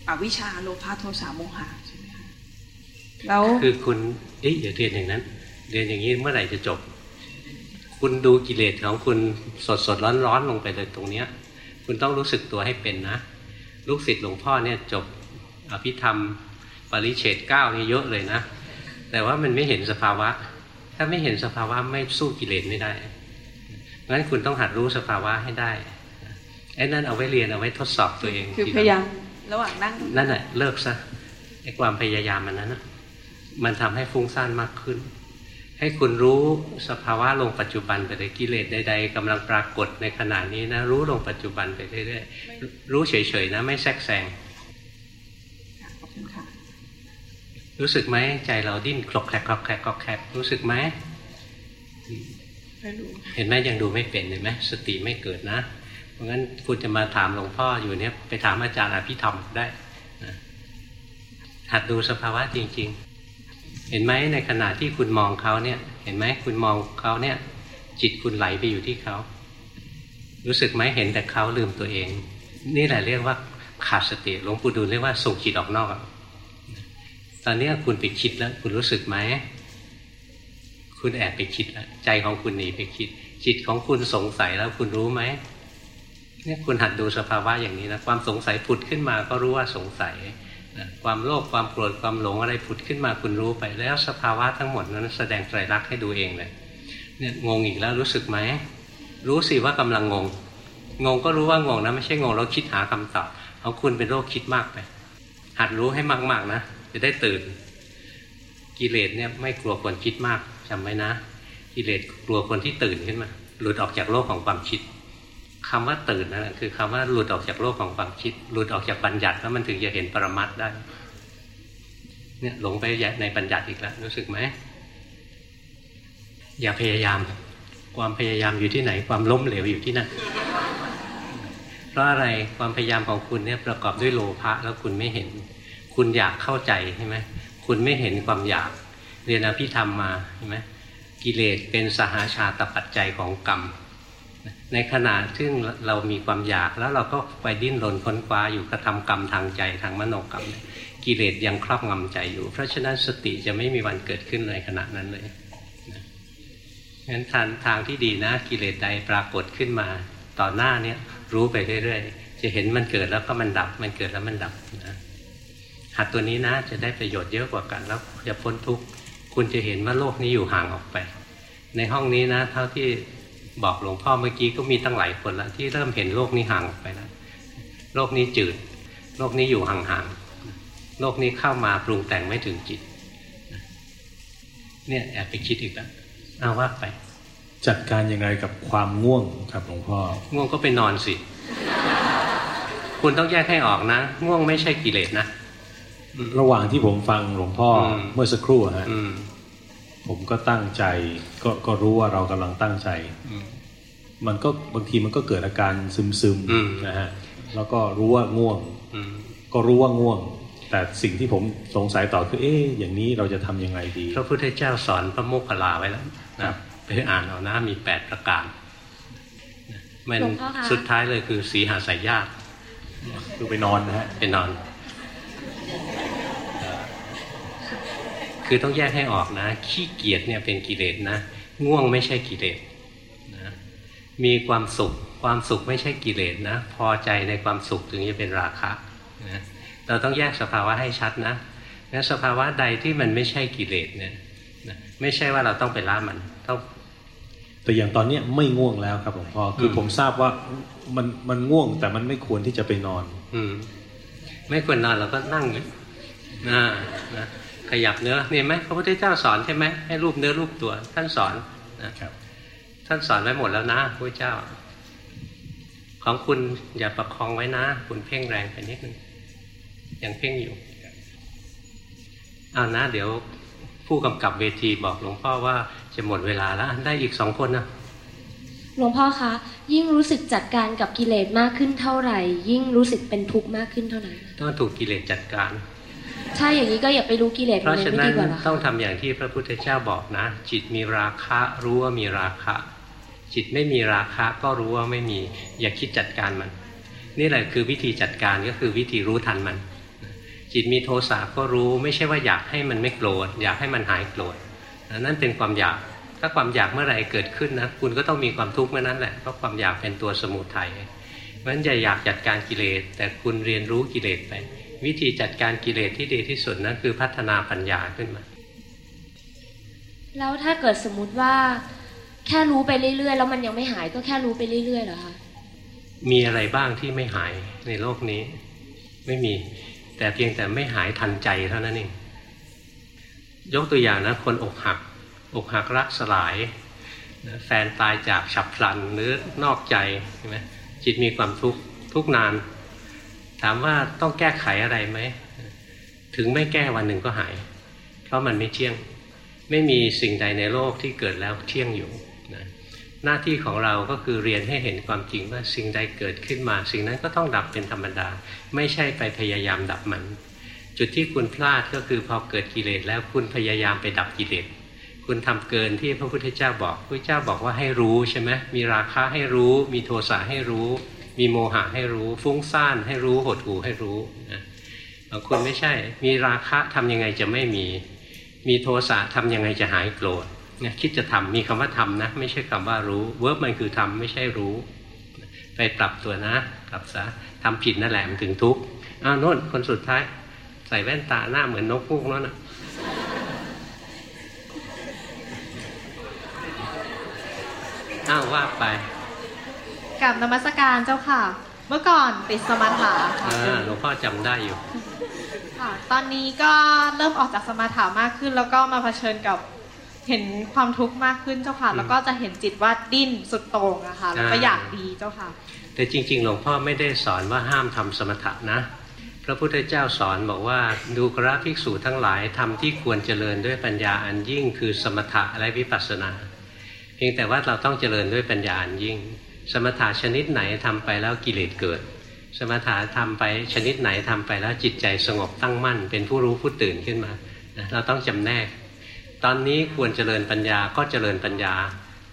อวิชชาโลภะโทสะโมหะใช่ไหมคะแล้วคือคุณเอ๊ะอย่าเรียนอย่างนั้น เรียนอย่างนี้เมื่อไหร่จะจบ คุณดูกิเลสของคุณสดสดร้อนร้อนลงไปเลยตรงเนี้ย คุณต้องรู้สึกตัวให้เป็นนะ ลูกศิษย์หลวงพ่อเนี่ยจบอภิธรรม ปริเฉดเก้านี่เยอะเลยนะ แต่ว่ามันไม่เห็นสภาวะ ถ้าไม่เห็นสภาวะไม่สู้กิเลสไม่ได้งั้นคุณต้องหัดรู้สภาวะให้ได้ไอ้นั่นเอาไว้เรียนเอาไว้ทดสอบตัวเอง คือพยายาม ระหว่างนั่งนั่นแหละเลิกซะไอ้ความพยายามมันนั้นมันทำให้ฟุ้งซ่านมากขึ้น ให้คุณรู้สภาวะลงปัจจุบันไปเลยกิเลสใดๆกำลังปรากฏในขณะนี้นะรู้ลงปัจจุบันไปเรื่อยๆรู้เฉยๆนะไม่แทรกแซงรู้สึกไหมใจเราดิ้นคลอกแคลกคลอกแคลกคลอกแคลกรู้สึกไหมเห็นไหมยังดูไม่เป็นเห็นไหมสติไม่เกิดนะ เพราะงั้นคุณจะมาถามหลวงพ่ออยู่เนี้ยไปถามอาจารย์อภิธรรมได้นะหัดดูสภาวะจริง ๆ เห็นไหมในขณะที่คุณมองเขาเนี่ย เห็นไหมคุณมองเขาเนี่ย จิตคุณไหลไปอยู่ที่เขา รู้สึกไหมเห็นแต่เขาลืมตัวเอง นี่แหละเรียกว่าขาดสติหลวงปู่ดูลเรียกว่าส่งจิตออกนอกตอนนี้คุณไปคิดแล้ว คุณรู้สึกไหมคุณแอบไปคิดแล้วใจของคุณหนีไปคิด จิตของคุณสงสัยแล้วคุณรู้ไหม เนี่ยคุณหัดดูสภาวะอย่างนี้นะความสงสัยผุดขึ้นมาก็รู้ว่าสงสัยความโลภความโกรธความหลงอะไรผุดขึ้นมาคุณรู้ไปแล้วสภาวะทั้งหมดนั้นแสดงไตรลักษณ์ให้ดูเองเลยเนี่ยงงอีกแล้วรู้สึกไหมรู้สิว่ากำลังงง งงก็รู้ว่างงนะไม่ใช่งงแล้วคิดหาคำตอบของคุณเป็นโรคคิดมากไป หัดรู้ให้มากๆนะจะได้ตื่น กิเลสเนี่ยไม่กลัวคนคิดมากจำไว้นะ กิเลสกลัวคนที่ตื่นขึ้นมาหลุดออกจากโลกของความคิด คำว่าตื่นนั่นแหละคือคำว่าหลุดออกจากโลกของความคิด หลุดออกจากบัญญัติแล้วมันถึงจะเห็นปรมัตได้เนี่ยหลงไปในบัญญัติอีกแล้วรู้สึกไหมอย่าพยายาม ความพยายามอยู่ที่ไหน ความล้มเหลวอยู่ที่นั่นเพราะอะไรความพยายามของคุณเนี่ยประกอบด้วยโลภะแล้วคุณไม่เห็น คุณอยากเข้าใจใช่ไหมคุณไม่เห็นความอยากเรียนอภิธรรมมาใช่ไหมกิเลสเป็นสหาชาตปัจจัยของกรรม ในขณะที่งเรามีความอยากแล้วเราก็ไปดิ้นรนค้นคว้าอยู่กระทำกรรมทางใจทางมโนกรรม กิเลสยังครอบงำใจอยู่ เพราะฉะนั้นสติจะไม่มีวันเกิดขึ้นในขณะนั้นเลยงั้นทางทางที่ดีนะกิเลสใดปรากฏขึ้นมา ต่อหน้าเนี้ยรู้ไปเรื่อยๆ จะเห็นมันเกิดแล้วก็มันดับ มันเกิดแล้วมันดับนะหัดตัวนี้นะจะได้ประโยชน์เยอะกว่ากันแล้วจะพ้นทุกข์คุณจะเห็นว่าโลกนี้อยู่ห่างออกไป ในห้องนี้นะ เท่าที่ บอกหลวงพ่อเมื่อกี้ก็มีตั้งหลายคนแล้วที่เริ่มเห็นโลกนี้ห่างออกไปแล้วโลกนี้จืด โลกนี้อยู่ห่างๆโลกนี้เข้ามาปรุงแต่งไม่ถึงจิต เนี่ยแอบไปคิดอีกแล้วเอาว่าไป จัดการยังไงกับความง่วงครับหลวงพ่อ ง่วงก็ไปนอนสิ คุณต้องแยกให้ออกนะ ง่วงไม่ใช่กิเลสนะ ระหว่างที่ผมฟังหลวงพ่ออมเมื่อสักครู่อะฮะอืม ผมก็ตั้งใจ ก็ก็รู้ว่าเรากำลังตั้งใจอืมมันก็บางทีมันก็เกิดอาการซึมซึมๆอืมนะฮะแล้วก็รู้ว่าง่วงอืมก็รู้ว่าง่วง แต่สิ่งที่ผมสงสัยต่อคือ เอ๊ะอย่างนี้เราจะทำยังไงดีพระพุทธเจ้าสอนพระโมคคัลลาไว้แล้วนะไปอ่านเอานะมีแปดประการนะมันหลวงพ่อคะสุดท้ายเลยคือสีหาสายญาติคือไปนอนนะฮะไปนอน คือต้องแยกให้ออกนะ ขี้เกียจเนี่ยเป็นกิเลสนะ ง่วงไม่ใช่กิเลสนะมีความสุขความสุขไม่ใช่กิเลสนะ พอใจในความสุขถึงจะเป็นราคะนะเราต้องแยกสภาวะให้ชัดนะงั้นสภาวะใดที่มันไม่ใช่กิเลสเนี่ยนะไม่ใช่ว่าเราต้องไปละมันต้องแต่อย่างตอนเนี้ยไม่ง่วงแล้วครับหลวงพ่อคืออมผมทราบว่ามันมันง่วงแต่มันไม่ควรที่จะไปนอน อืม ไม่ควรนอนเราก็นั่งอยู่นะนะ ขยับเนื้อนี่ไหมพระพุทธเจ้าสอนใช่ไหมให้รูปเนื้อรูปตัว ท่านสอนนะครับ ท่านสอนไว้หมดแล้วนะพระเจ้า ของคุณอย่าประคองไว้นะ คุณเพ่งแรงไปนิดนึงยังเพ่งอยู่เอานะ เดี๋ยวผู้กำกับเวทีบอกหลวงพ่อว่าจะหมดเวลาแล้วได้อีกสองคนนะหลวงพ่อคะ ยิ่งรู้สึกจัดการกับกิเลสมากขึ้นเท่าไหร่ ยิ่งรู้สึกเป็นทุกข์มากขึ้นเท่านั้นต้องถูกกิเลสจัดการ ใช่อย่างนี้ก็อย่าไปรู้กิเลสเพมันราะเลยฉะไม่นั้ดีนกว่าเหรอต้องคะทำอย่างที่พระพุทธเจ้าบอกนะ จิตมีราคะรู้ว่ามีราคะ จิตไม่มีราคะก็รู้ว่าไม่มี อย่าคิดจัดการมัน นี่แหละคือวิธีจัดการก็คือวิธีรู้ทันมัน จิตมีโทสะก็รู้ไม่ใช่ว่าอยากให้มันไม่โกรธอยากให้มันหายโกรธนั่นเป็นความอยากถ้าความอยากเมื่อไหร่เกิดขึ้นนะคุณก็ต้องมีความทุกข์เมื่อนั้นแหละเพราะความอยากเป็นตัวสมุทัยเพราะฉะนั้นอย่าอยากจัดการกิเลสแต่คุณเรียนรู้กิเลสไป วิธีจัดการกิเลสที่ดีที่สุดนั้นคือพัฒนาปัญญาขึ้นมา แล้วถ้าเกิดสมมุติว่า แค่รู้ไปเรื่อยๆ แล้วมันยังไม่หายก็แค่รู้ไปเรื่อยๆเหรอคะมีอะไรบ้างที่ไม่หายในโลกนี้ ไม่มี แต่เพียงแต่ไม่หายทันใจเท่านั้นเองยกตัวอย่างนะคนอกหัก อกหักรักสลายนะแฟนตายจากฉับพลันหรือนอกใจใช่ไหมจิตมีความทุกข์ทุกข์นาน ถามว่าต้องแก้ไขอะไรไหม ถึงไม่แก้วันหนึ่งก็หาย เพราะมันไม่เที่ยง ไม่มีสิ่งใดในโลกที่เกิดแล้วเที่ยงอยู่นะหน้าที่ของเราก็คือเรียนให้เห็นความจริงว่าสิ่งใดเกิดขึ้นมา สิ่งนั้นก็ต้องดับเป็นธรรมดา ไม่ใช่ไปพยายามดับมัน จุดที่คุณพลาดก็คือพอเกิดกิเลสแล้วคุณพยายามไปดับกิเลสคุณทำเกินที่พระพุทธเจ้าบอกพระเจ้าบอกว่าให้รู้ใช่ไหมมีราคะให้รู้ มีโทสะให้รู้ มีโมหะให้รู้ ฟุ้งซ่านให้รู้หดหู่ให้รู้นะบางคนไม่ใช่ มีราคะทำยังไงจะไม่มี มีโทสะทำยังไงจะหายโกรธเนี่ยคิดจะทำมีคำว่าทำนะ ไม่ใช่คำว่ารู้เวิร์บมันคือทำไม่ใช่รู้ ไปปรับตัวนะปรับซะทำผิดนั่นแหละมันถึงทุกข์อ้าวโน่นคนสุดท้าย ใส่แว่นตาหน้าเหมือนนกพูกนั่นนะอ้าวว่าไป กับนมัสการเจ้าค่ะ เมื่อก่อนติดสมาธิค่ะอ่าหลวงพ่อจำได้อยู่ ค่ะ ตอนนี้ก็เริ่มออกจากสมาธิมากขึ้น แล้วก็มาเผชิญกับเห็นความทุกข์มากขึ้นเจ้าค่ะแล้วก็จะเห็นจิตว่าดิ้นสุดโต่งอะค่ะแล้วก็อยากดีเจ้าค่ะ แต่จริง ๆ หลวงพ่อไม่ได้สอนว่าห้ามทำสมถะนะ พระพุทธเจ้าสอนบอกว่าดูกราภิกษุทั้งหลายทำที่ควรเจริญด้วยปัญญาอันยิ่ง คือสมถะและวิปัสสนา เพียงแต่ว่าเราต้องเจริญด้วยปัญญาอันยิ่ง สมถะชนิดไหนทำไปแล้วกิเลสเกิด สมถะทำไปชนิดไหนทำไปแล้วจิตใจสงบตั้งมั่น เป็นผู้รู้ผู้ตื่นขึ้นมา เราต้องจำแนก ตอนนี้ควรเจริญปัญญาก็เจริญปัญญา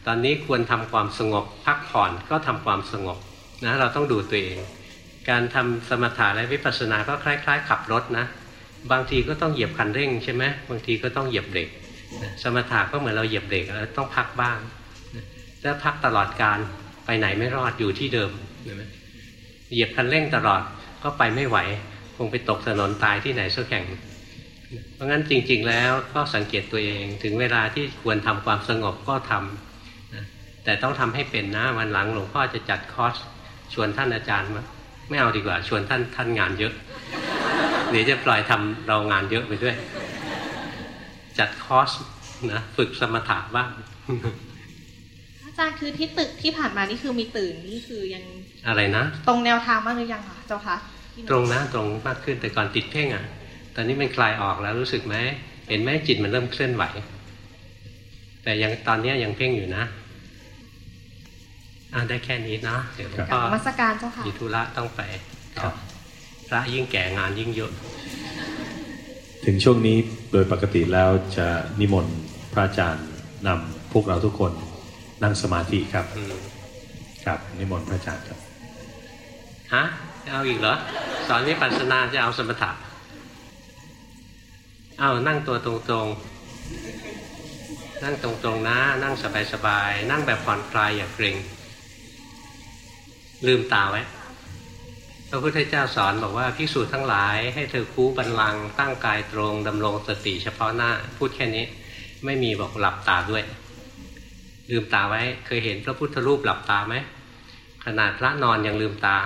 ตอนนี้ควรทำความสงบพักผ่อนก็ทำความสงบนะเราต้องดูตัวเอง การทำสมถะและวิปัสสนาก็คล้าย ๆ ขับรถนะ บางทีก็ต้องเหยียบคันเร่งใช่ไหมบางทีก็ต้องเหยียบเบรกสมถะก็เหมือนเราเหยียบเบรกแล้วต้องพักบ้างถ้าพักตลอดการ ไปไหนไม่รอดอยู่ที่เดิมเหยียบคันเร่งตลอดก็ไปไม่ไหว คงไปตกถนนตายที่ไหนสักแห่ง เพราะงั้นจริง ๆ แล้วก็สังเกตตัวเองถึงเวลาที่ควรทำความสงบก็ทำแต่ต้องทำให้เป็นนะวันหลังหลวงพ่อจะจัดคอร์สชวนท่านอาจารย์มาไม่เอาดีกว่า ชวนท่านท่านงานเยอะเดี๋ยวจะปล่อยทำเรางานเยอะไปด้วย จัดคอร์สนะฝึกสมถะบ้าง อาจารย์คือที่ตึกที่ผ่านมานี่คือมีตื่นนี่คือยังอะไรนะ ตรงแนวทางมากหรือยังคะเจ้าคะตรงนะตรงมากขึ้นแต่ก่อนติดเพ่งอะ ตอนนี้มันคลายออกแล้วรู้สึกไหมเห็นไหมจิตมันเริ่มเคลื่อนไหว แต่ยังตอนนี้ยังเพ่งอยู่นะอ่าได้แค่นี้นะเดี๋ยวหลวงพ่อมาสการเจ้าค่ะมีธุระต้องไปพระยิ่งแก่งานยิ่งเยอะ ถึงช่วงนี้โดยปกติแล้วจะนิมนต์พระอาจารย์นำพวกเราทุกคน นั่งสมาธิครับครับนิมนต์พระอาจารย์ครับฮะจะเอาอีกเหรอสอนวิปัสสนาจะเอาสมถะเอานั่งตัวตรงๆ นั่งตรงๆนะ นั่งสบายๆ นั่งแบบผ่อนคลายอย่าเกรงลืมตาไว้พระพุทธเจ้าสอนบอกว่าพิสูจน์ทั้งหลายให้เธอคูบันลังตั้งกายตรงดำรงสติเฉพาะหน้า พูดแค่นี้ ไม่มีบอกหลับตาด้วย ลืมตาไว้ เคยเห็นพระพุทธรูปหลับตาไหมขนาดพระนอนยังลืมตา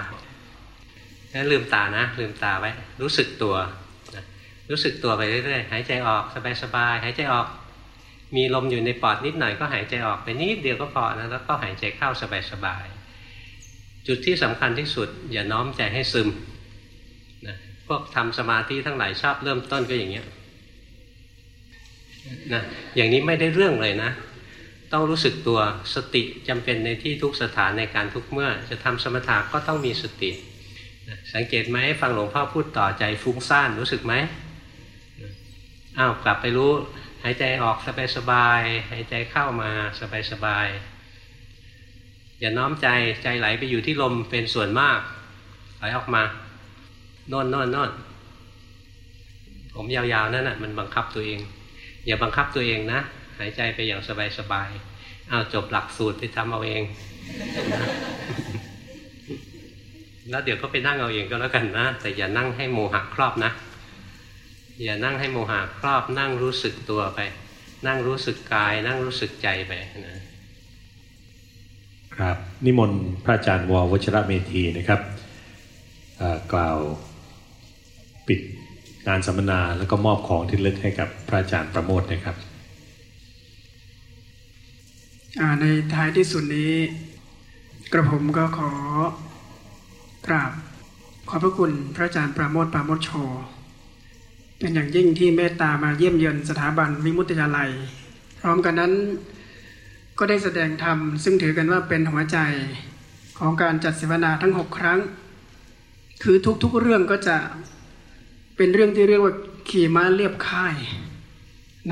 งั้นลืมตานะ ลืมตาไว้ รู้สึกตัวรู้สึกตัวไปเรื่อยๆ หายใจออกสบายๆ หายใจออก มีลมอยู่ในปอดนิดหน่อยก็หายใจออกไปนิดเดียวก็พอนะแล้วก็หายใจเข้าสบายๆ จุดที่สำคัญที่สุด อย่าน้อมใจให้ซึมนะพวกทำสมาธิทั้งหลายชอบเริ่มต้นก็อย่างเงี้ยนะอย่างนี้ไม่ได้เรื่องเลยนะ ต้องรู้สึกตัวสติจำเป็นในที่ทุกสถานในการทุกเมื่อ จะทำสมถะก็ต้องมีสติ สังเกตไหมฟังหลวงพ่อพูดต่อใจฟุ้งซ่านรู้สึกไหมอ้าวกลับไปรู้หายใจออกสบายสบายหายใจเข้ามาสบายสบายอย่าน้อมใจใจไหลไปอยู่ที่ลมเป็นส่วนมากไหลออกมาโน่นโน่นโน่นผมยาวๆนั่นน่ะมันบังคับตัวเอง อย่าบังคับตัวเองนะ หายใจไปอย่างสบายๆเอาจบหลักสูตรไปทำเอาเอง แล้วเดี๋ยวก็ไปนั่งเอาเองก็แล้วกันนะ แต่อย่านั่งให้โมหะครอบนะ อย่านั่งให้โมหะครอบนั่งรู้สึกตัวไป นั่งรู้สึกกาย นั่งรู้สึกใจไปนะครับ นิมนต์พระอาจารย์ววชระเมธีนะครับกล่าวปิดงานสัมมนาแล้วก็มอบของที่ลึกให้กับพระอาจารย์ประโมทนะครับ ในท้ายที่สุดนี้ กระผมก็ขอกราบขอบพระคุณพระอาจารย์ประโมทปราโมทโช เป็นอย่างยิ่งที่เมตตามาเยี่ยมเยือนสถาบันวิมุตติยาลัย พร้อมกันนั้นก็ได้แสดงธรรม ซึ่งถือกันว่าเป็นหัวใจของการจัดเสวนาทั้งหกครั้ง คือทุกๆเรื่องก็จะเป็นเรื่องที่เรียกว่าขี่ม้าเรียบค่าย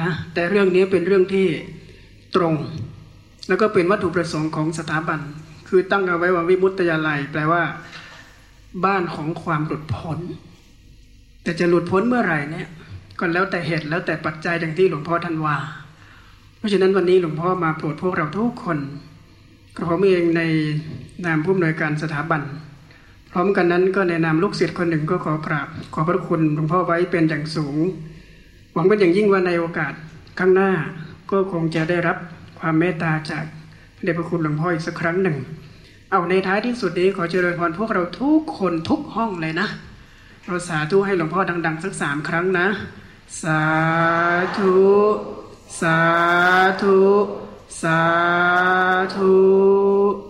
นะแต่เรื่องนี้เป็นเรื่องที่ตรง แล้วก็เป็นวัตถุประสงค์ของสถาบัน คือตั้งเอาไว้ว่าวิมุตตยาลัย แปลว่า บ้านของความหลุดพ้น แต่จะหลุดพ้นเมื่อไหร่เนี่ยก็แล้วแต่เหตุแล้วแต่ปัจจัยอย่างที่หลวงพ่อท่านว่า เพราะฉะนั้นวันนี้หลวงพ่อมาโปรดพวกเราทุกคนกระผมเองในนามผู้อำนวยการสถาบัน พร้อมกันนั้นก็ในนามลูกศิษย์คนหนึ่งก็ขอกราบ ขอพระคุณหลวงพ่อไว้เป็นอย่างสูง หวังเป็นอย่างยิ่งว่าในโอกาสข้างหน้าก็คงจะได้รับ ความเมตตาจากเดชพระคุณหลวงพ่ออีกสักครั้งหนึ่ง เอาในท้ายที่สุดนี้ขอเจริญพรพวกเราทุกคนทุกห้องเลยนะเราสาธุให้หลวงพ่อดัง ๆ สักสามครั้งนะ สาธุ สาธุ สาธุ